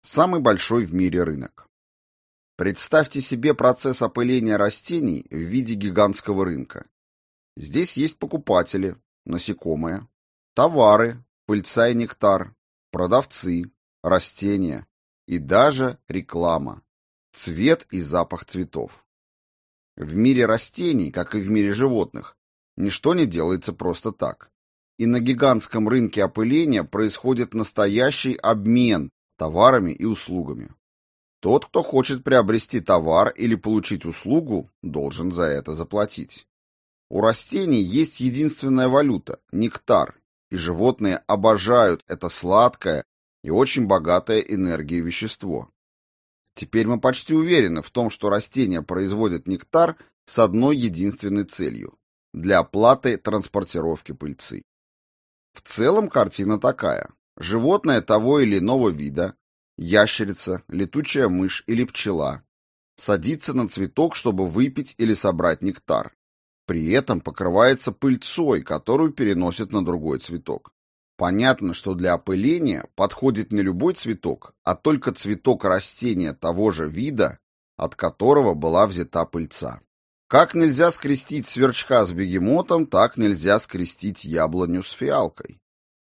Самый большой в мире рынок. Представьте себе процесс опыления растений в виде гигантского рынка. Здесь есть покупатели, насекомые, товары, пыльца и нектар, продавцы, растения и даже реклама, цвет и запах цветов. В мире растений, как и в мире животных, Ничто не делается просто так. И на гигантском рынке опыления происходит настоящий обмен товарами и услугами. Тот, кто хочет приобрести товар или получить услугу, должен за это заплатить. У растений есть единственная валюта – нектар, и животные обожают это сладкое и очень богатое энергией вещество. Теперь мы почти уверены в том, что растения производят нектар с одной единственной целью для оплаты транспортировки пыльцы. В целом картина такая. Животное того или иного вида, ящерица, летучая мышь или пчела, садится на цветок, чтобы выпить или собрать нектар. При этом покрывается пыльцой, которую переносит на другой цветок. Понятно, что для опыления подходит не любой цветок, а только цветок растения того же вида, от которого была взята пыльца. Как нельзя скрестить сверчка с бегемотом, так нельзя скрестить яблоню с фиалкой.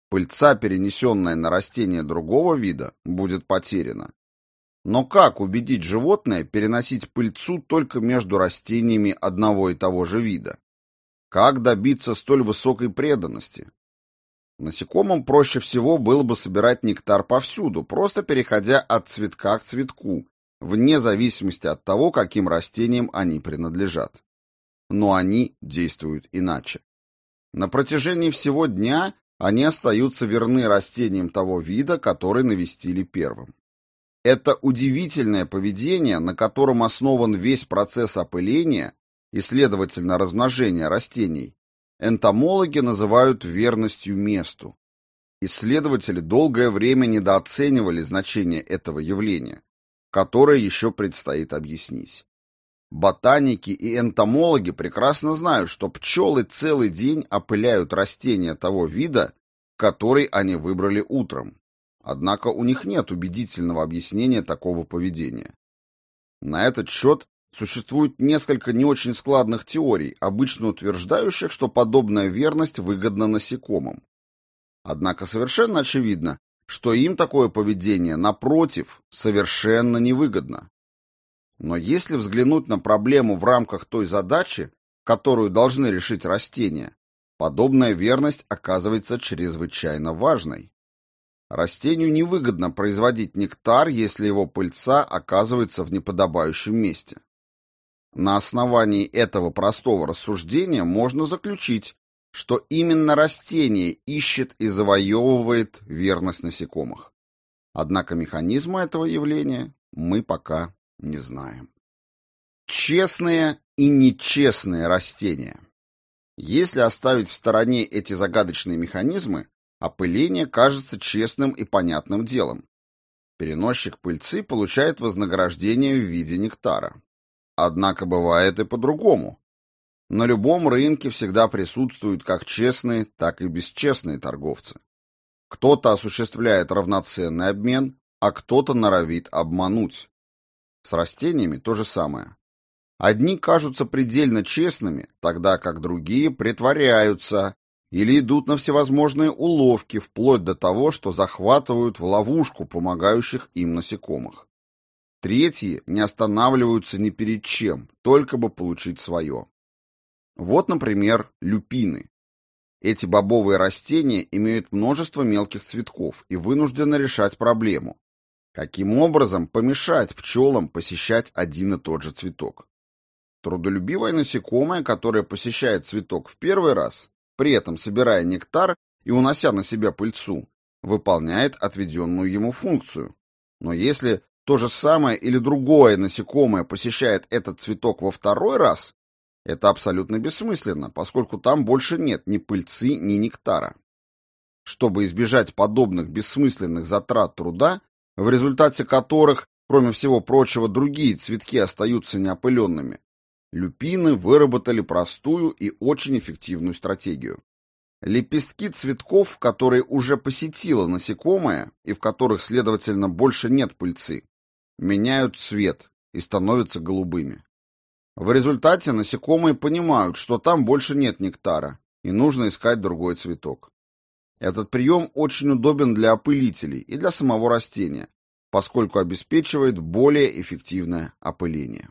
Пыльца, перенесенная на растение другого вида, будет потеряна. Но как убедить животное переносить пыльцу только между растениями одного и того же вида? Как добиться столь высокой преданности? Насекомым проще всего было бы собирать нектар повсюду, просто переходя от цветка к цветку, вне зависимости от того, каким растениям они принадлежат. Но они действуют иначе. На протяжении всего дня они остаются верны растениям того вида, который навестили первым. Это удивительное поведение, на котором основан весь процесс опыления и, следовательно, размножения растений, энтомологи называют верностью месту. Исследователи долгое время недооценивали значение этого явления, которое еще предстоит объяснить. Ботаники и энтомологи прекрасно знают, что пчелы целый день опыляют растения того вида, который они выбрали утром. Однако у них нет убедительного объяснения такого поведения. На этот счет Существует несколько не очень складных теорий, обычно утверждающих, что подобная верность выгодна насекомым. Однако совершенно очевидно, что им такое поведение, напротив, совершенно невыгодно. Но если взглянуть на проблему в рамках той задачи, которую должны решить растения, подобная верность оказывается чрезвычайно важной. Растению невыгодно производить нектар, если его пыльца оказывается в неподобающем месте. На основании этого простого рассуждения можно заключить, что именно растение ищет и завоевывает верность насекомых. Однако механизма этого явления мы пока не знаем. Честные и нечестные растения. Если оставить в стороне эти загадочные механизмы, опыление кажется честным и понятным делом. Переносчик пыльцы получает вознаграждение в виде нектара. Однако бывает и по-другому. На любом рынке всегда присутствуют как честные, так и бесчестные торговцы. Кто-то осуществляет равноценный обмен, а кто-то норовит обмануть. С растениями то же самое. Одни кажутся предельно честными, тогда как другие притворяются или идут на всевозможные уловки, вплоть до того, что захватывают в ловушку помогающих им насекомых. Третьи не останавливаются ни перед чем, только бы получить свое. Вот, например, люпины. Эти бобовые растения имеют множество мелких цветков и вынуждены решать проблему. Каким образом помешать пчелам посещать один и тот же цветок? Трудолюбивое насекомое, которое посещает цветок в первый раз, при этом собирая нектар и унося на себя пыльцу, выполняет отведенную ему функцию. Но если то же самое или другое насекомое посещает этот цветок во второй раз, это абсолютно бессмысленно, поскольку там больше нет ни пыльцы, ни нектара. Чтобы избежать подобных бессмысленных затрат труда, в результате которых, кроме всего прочего, другие цветки остаются неопыленными, люпины выработали простую и очень эффективную стратегию. Лепестки цветков, которые уже посетило насекомое и в которых, следовательно, больше нет пыльцы, меняют цвет и становятся голубыми. В результате насекомые понимают, что там больше нет нектара, и нужно искать другой цветок. Этот прием очень удобен для опылителей и для самого растения, поскольку обеспечивает более эффективное опыление.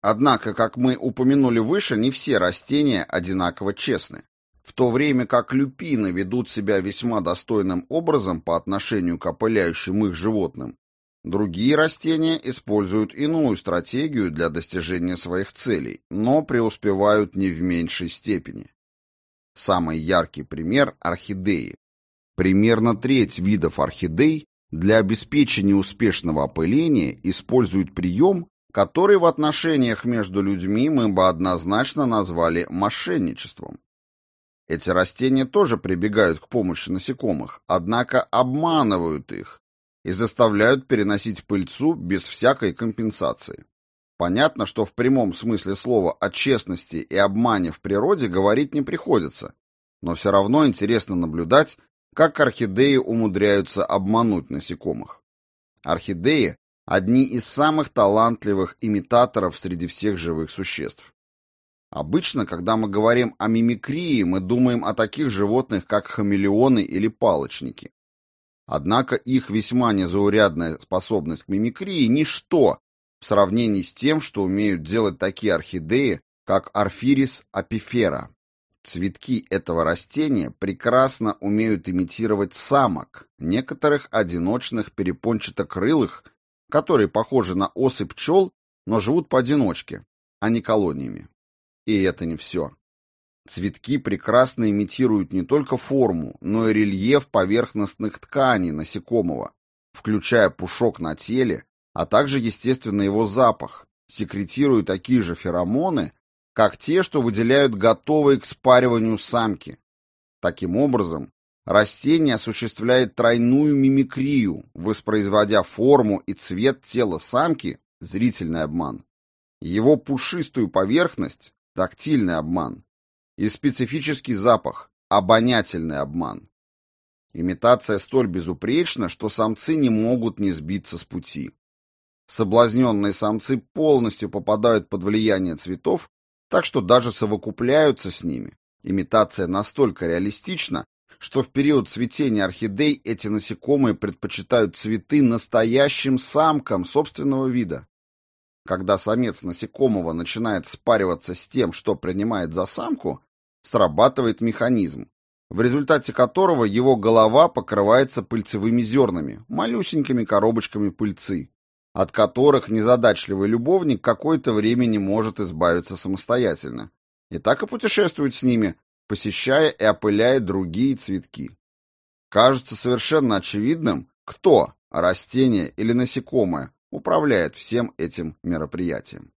Однако, как мы упомянули выше, не все растения одинаково честны. В то время как люпины ведут себя весьма достойным образом по отношению к опыляющим их животным, Другие растения используют иную стратегию для достижения своих целей, но преуспевают не в меньшей степени. Самый яркий пример – орхидеи. Примерно треть видов орхидей для обеспечения успешного опыления используют прием, который в отношениях между людьми мы бы однозначно назвали мошенничеством. Эти растения тоже прибегают к помощи насекомых, однако обманывают их, и заставляют переносить пыльцу без всякой компенсации. Понятно, что в прямом смысле слова о честности и обмане в природе говорить не приходится, но все равно интересно наблюдать, как орхидеи умудряются обмануть насекомых. Орхидеи – одни из самых талантливых имитаторов среди всех живых существ. Обычно, когда мы говорим о мимикрии, мы думаем о таких животных, как хамелеоны или палочники. Однако их весьма незаурядная способность к мимикрии – ничто в сравнении с тем, что умеют делать такие орхидеи, как Арфирис апифера. Цветки этого растения прекрасно умеют имитировать самок, некоторых одиночных перепончатокрылых, которые похожи на осы пчел, но живут поодиночке, а не колониями. И это не все. Цветки прекрасно имитируют не только форму, но и рельеф поверхностных тканей насекомого, включая пушок на теле, а также, естественно, его запах, секретируя такие же феромоны, как те, что выделяют готовые к спариванию самки. Таким образом, растение осуществляет тройную мимикрию, воспроизводя форму и цвет тела самки, зрительный обман, его пушистую поверхность, тактильный обман, и специфический запах, обонятельный обман. Имитация столь безупречна, что самцы не могут не сбиться с пути. Соблазненные самцы полностью попадают под влияние цветов так что даже совокупляются с ними. Имитация настолько реалистична, что в период цветения орхидей эти насекомые предпочитают цветы настоящим самкам собственного вида. Когда самец насекомого начинает спариваться с тем, что принимает за самку, срабатывает механизм, в результате которого его голова покрывается пыльцевыми зернами, малюсенькими коробочками пыльцы, от которых незадачливый любовник какое-то время не может избавиться самостоятельно. И так и путешествует с ними, посещая и опыляя другие цветки. Кажется совершенно очевидным, кто, растение или насекомое, управляет всем этим мероприятием.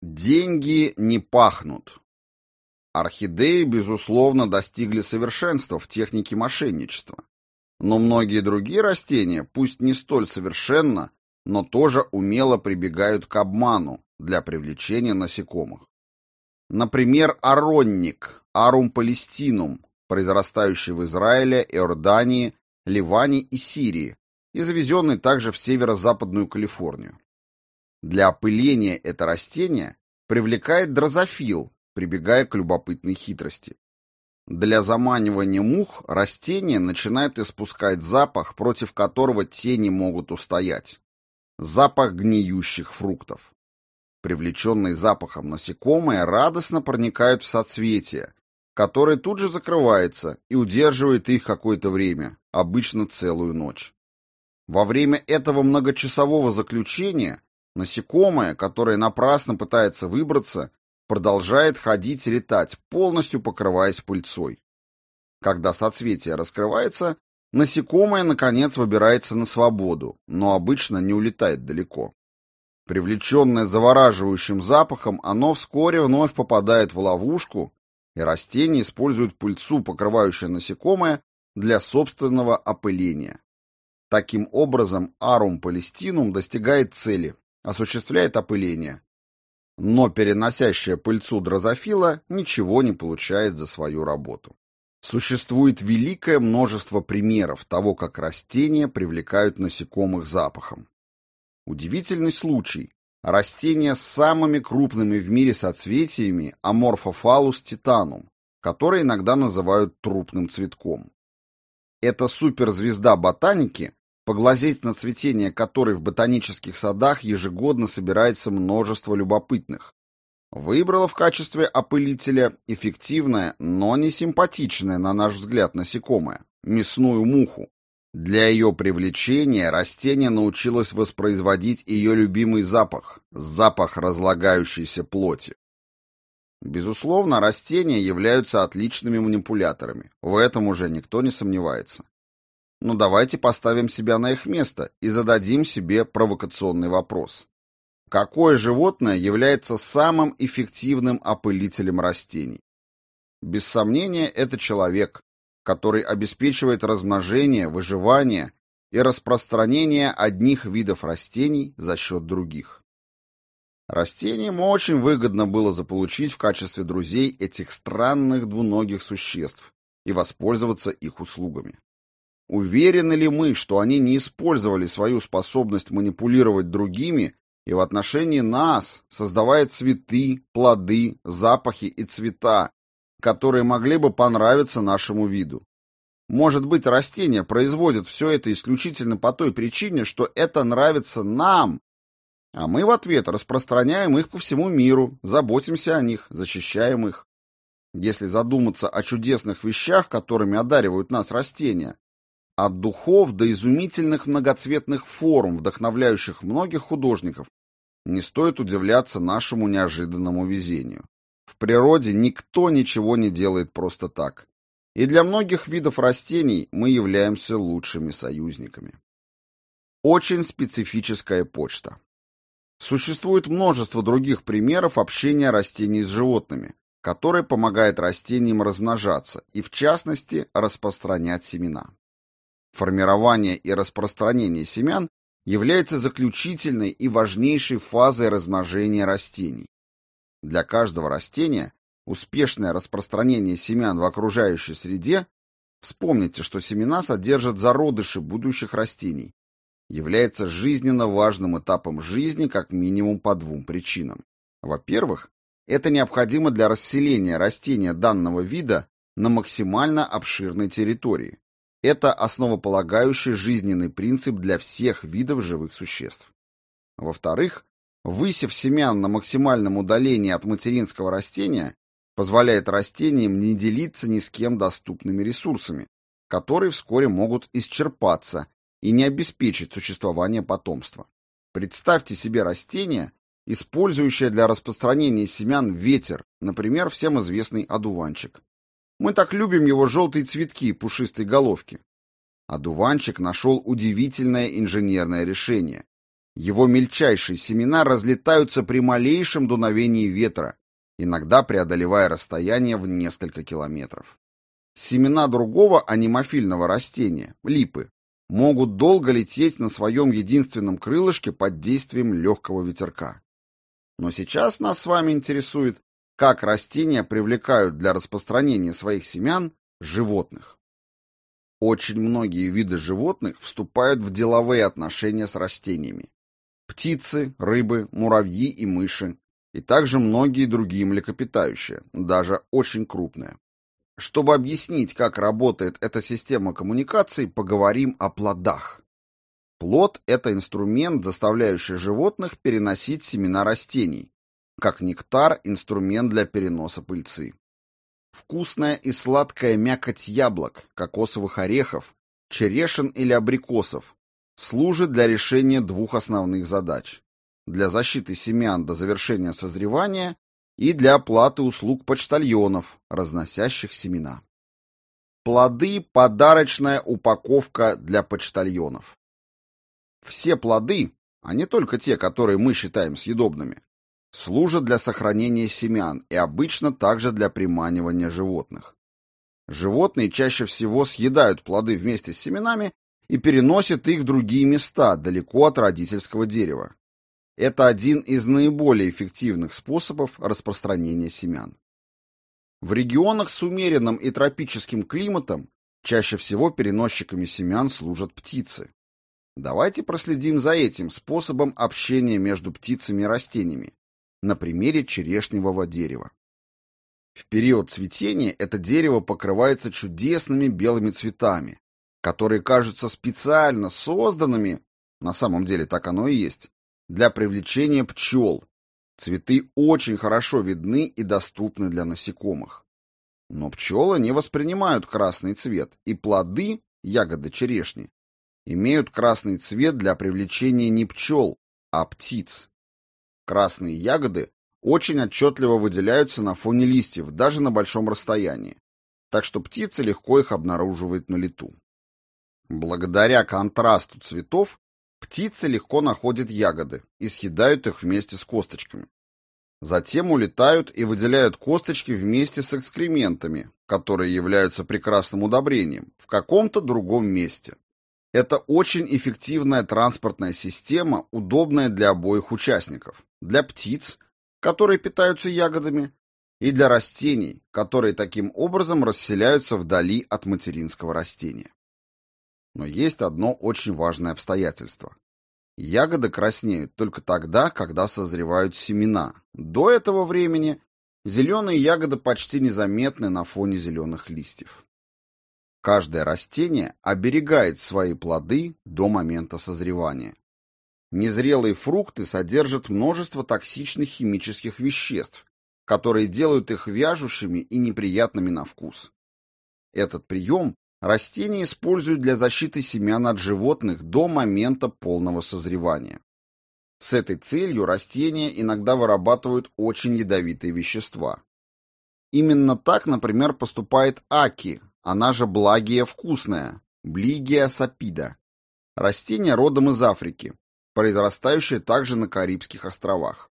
Деньги не пахнут. Орхидеи, безусловно, достигли совершенства в технике мошенничества. Но многие другие растения, пусть не столь совершенно, но тоже умело прибегают к обману для привлечения насекомых. Например, оронник, арум палестинум, произрастающий в Израиле, Иордании, Ливане и Сирии, и завезенный также в северо-западную Калифорнию. Для опыления это растение привлекает дрозофил, прибегая к любопытной хитрости. Для заманивания мух растение начинает испускать запах, против которого те не могут устоять запах гниющих фруктов. Привлеченные запахом насекомые радостно проникают в соцветие, которое тут же закрывается и удерживает их какое-то время, обычно целую ночь. Во время этого многочасового заключения насекомое, которое напрасно пытается выбраться, продолжает ходить летать, полностью покрываясь пыльцой. Когда соцветие раскрывается, Насекомое, наконец, выбирается на свободу, но обычно не улетает далеко. Привлеченное завораживающим запахом, оно вскоре вновь попадает в ловушку, и растение использует пыльцу, покрывающую насекомое, для собственного опыления. Таким образом, арум палестинум достигает цели, осуществляет опыление, но переносящая пыльцу дрозофила ничего не получает за свою работу. Существует великое множество примеров того, как растения привлекают насекомых запахом. Удивительный случай. Растение с самыми крупными в мире соцветиями Amorphophallus titanum, который иногда называют трупным цветком. Это суперзвезда ботаники, поглазеть на цветение которой в ботанических садах ежегодно собирается множество любопытных, Выбрала в качестве опылителя эффективное, но не симпатичное, на наш взгляд, насекомое – мясную муху. Для ее привлечения растение научилось воспроизводить ее любимый запах – запах разлагающейся плоти. Безусловно, растения являются отличными манипуляторами, в этом уже никто не сомневается. Но давайте поставим себя на их место и зададим себе провокационный вопрос. Какое животное является самым эффективным опылителем растений? Без сомнения, это человек, который обеспечивает размножение, выживание и распространение одних видов растений за счет других. Растениям очень выгодно было заполучить в качестве друзей этих странных двуногих существ и воспользоваться их услугами. Уверены ли мы, что они не использовали свою способность манипулировать другими и в отношении нас, создавая цветы, плоды, запахи и цвета, которые могли бы понравиться нашему виду? Может быть, растения производят все это исключительно по той причине, что это нравится нам, а мы в ответ распространяем их по всему миру, заботимся о них, защищаем их. Если задуматься о чудесных вещах, которыми одаривают нас растения, от духов до изумительных многоцветных форм, вдохновляющих многих художников, не стоит удивляться нашему неожиданному везению. В природе никто ничего не делает просто так. И для многих видов растений мы являемся лучшими союзниками. Очень специфическая почта. Существует множество других примеров общения растений с животными, которое помогает растениям размножаться и, в частности, распространять семена. Формирование и распространение семян является заключительной и важнейшей фазой размножения растений. Для каждого растения успешное распространение семян в окружающей среде Вспомните, что семена содержат зародыши будущих растений, является жизненно важным этапом жизни как минимум по двум причинам. Во-первых, это необходимо для расселения растения данного вида на максимально обширной территории, это основополагающий жизненный принцип для всех видов живых существ. Во-вторых, высев семян на максимальном удалении от материнского растения позволяет растениям не делиться ни с кем доступными ресурсами, которые вскоре могут исчерпаться и не обеспечить существование потомства. Представьте себе растение, использующее для распространения семян ветер, например, всем известный одуванчик. Мы так любим его желтые цветки пушистые головки. А дуванчик нашел удивительное инженерное решение. Его мельчайшие семена разлетаются при малейшем дуновении ветра, иногда преодолевая расстояние в несколько километров. Семена другого анимофильного растения, липы, могут долго лететь на своем единственном крылышке под действием легкого ветерка. Но сейчас нас с вами интересует как растения привлекают для распространения своих семян животных. Очень многие виды животных вступают в деловые отношения с растениями. Птицы, рыбы, муравьи и мыши, и также многие другие млекопитающие, даже очень крупные. Чтобы объяснить, как работает эта система коммуникации, поговорим о плодах. Плод – это инструмент, заставляющий животных переносить семена растений, как нектар – инструмент для переноса пыльцы. Вкусная и сладкая мякоть яблок, кокосовых орехов, черешин или абрикосов служит для решения двух основных задач – для защиты семян до завершения созревания и для оплаты услуг почтальонов, разносящих семена. Плоды – подарочная упаковка для почтальонов. Все плоды, а не только те, которые мы считаем съедобными, служат для сохранения семян и обычно также для приманивания животных. Животные чаще всего съедают плоды вместе с семенами и переносят их в другие места, далеко от родительского дерева. Это один из наиболее эффективных способов распространения семян. В регионах с умеренным и тропическим климатом чаще всего переносчиками семян служат птицы. Давайте проследим за этим способом общения между птицами и растениями, на примере черешневого дерева. В период цветения это дерево покрывается чудесными белыми цветами, которые кажутся специально созданными, на самом деле так оно и есть, для привлечения пчел. Цветы очень хорошо видны и доступны для насекомых. Но пчелы не воспринимают красный цвет, и плоды, ягоды черешни, имеют красный цвет для привлечения не пчел, а птиц. Красные ягоды очень отчетливо выделяются на фоне листьев, даже на большом расстоянии, так что птица легко их обнаруживает на лету. Благодаря контрасту цветов птицы легко находят ягоды и съедают их вместе с косточками. Затем улетают и выделяют косточки вместе с экскрементами, которые являются прекрасным удобрением, в каком-то другом месте. Это очень эффективная транспортная система, удобная для обоих участников. Для птиц, которые питаются ягодами, и для растений, которые таким образом расселяются вдали от материнского растения. Но есть одно очень важное обстоятельство. Ягоды краснеют только тогда, когда созревают семена. До этого времени зеленые ягоды почти незаметны на фоне зеленых листьев. Каждое растение оберегает свои плоды до момента созревания. Незрелые фрукты содержат множество токсичных химических веществ, которые делают их вяжущими и неприятными на вкус. Этот прием растения используют для защиты семян от животных до момента полного созревания. С этой целью растения иногда вырабатывают очень ядовитые вещества. Именно так, например, поступает аки, она же благия вкусная, блигия сапида. Растение родом из Африки, произрастающее также на Карибских островах.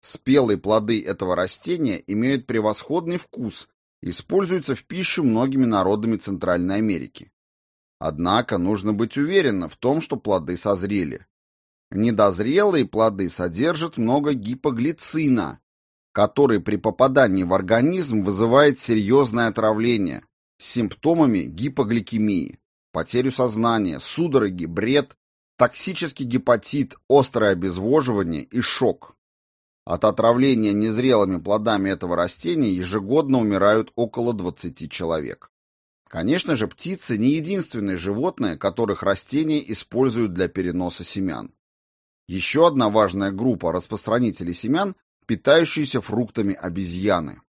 Спелые плоды этого растения имеют превосходный вкус используются в пищу многими народами Центральной Америки. Однако нужно быть уверенным в том, что плоды созрели. Недозрелые плоды содержат много гипоглицина, который при попадании в организм вызывает серьезное отравление с симптомами гипогликемии, потерю сознания, судороги, бред, токсический гепатит, острое обезвоживание и шок. От отравления незрелыми плодами этого растения ежегодно умирают около 20 человек. Конечно же, птицы не единственные животные, которых растения используют для переноса семян. Еще одна важная группа распространителей семян – питающиеся фруктами обезьяны.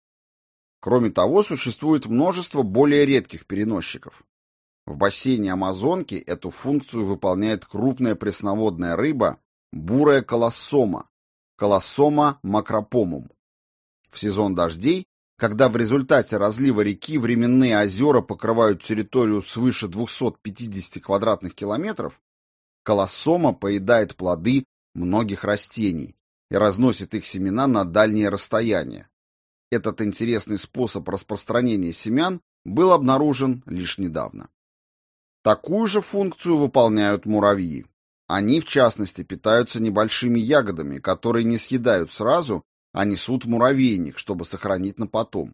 Кроме того, существует множество более редких переносчиков. В бассейне Амазонки эту функцию выполняет крупная пресноводная рыба – бурая колоссома, колоссома макропомум. В сезон дождей, когда в результате разлива реки временные озера покрывают территорию свыше 250 квадратных километров, колоссома поедает плоды многих растений и разносит их семена на дальние расстояния. Этот интересный способ распространения семян был обнаружен лишь недавно. Такую же функцию выполняют муравьи. Они, в частности, питаются небольшими ягодами, которые не съедают сразу, а несут муравейник, чтобы сохранить на потом.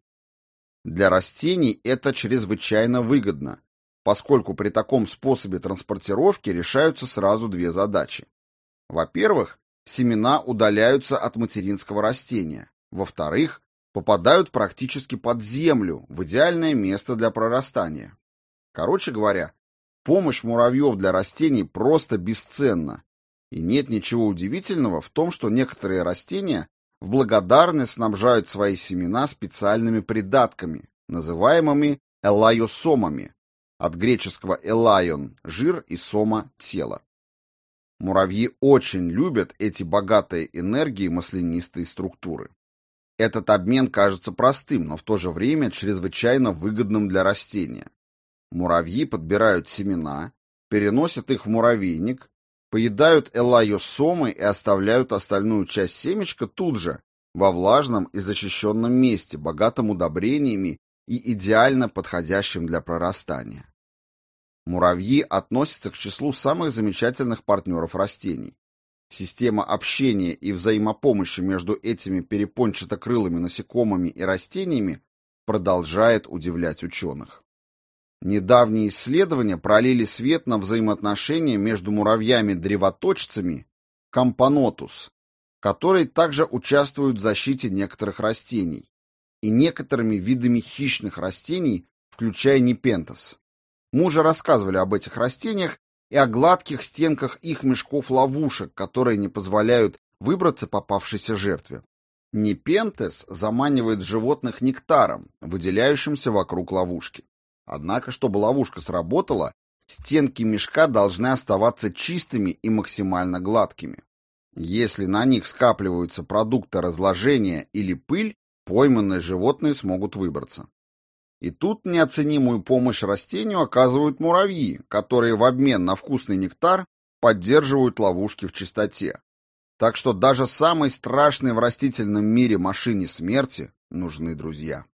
Для растений это чрезвычайно выгодно, поскольку при таком способе транспортировки решаются сразу две задачи. Во-первых, семена удаляются от материнского растения. Во-вторых, попадают практически под землю, в идеальное место для прорастания. Короче говоря, Помощь муравьев для растений просто бесценна, и нет ничего удивительного в том, что некоторые растения в благодарность снабжают свои семена специальными придатками, называемыми элайосомами, от греческого элайон – жир и сома – тело. Муравьи очень любят эти богатые энергией маслянистые структуры. Этот обмен кажется простым, но в то же время чрезвычайно выгодным для растения. Муравьи подбирают семена, переносят их в муравейник, поедают элайосомы и оставляют остальную часть семечка тут же, во влажном и защищенном месте, богатом удобрениями и идеально подходящим для прорастания. Муравьи относятся к числу самых замечательных партнеров растений. Система общения и взаимопомощи между этими перепончатокрылыми насекомыми и растениями продолжает удивлять ученых. Недавние исследования пролили свет на взаимоотношения между муравьями-древоточцами Кампанотус, которые также участвуют в защите некоторых растений, и некоторыми видами хищных растений, включая непентас. Мы уже рассказывали об этих растениях и о гладких стенках их мешков-ловушек, которые не позволяют выбраться попавшейся жертве. Непентес заманивает животных нектаром, выделяющимся вокруг ловушки. Однако, чтобы ловушка сработала, стенки мешка должны оставаться чистыми и максимально гладкими. Если на них скапливаются продукты разложения или пыль, пойманные животные смогут выбраться. И тут неоценимую помощь растению оказывают муравьи, которые в обмен на вкусный нектар поддерживают ловушки в чистоте. Так что даже самой страшной в растительном мире машине смерти нужны друзья.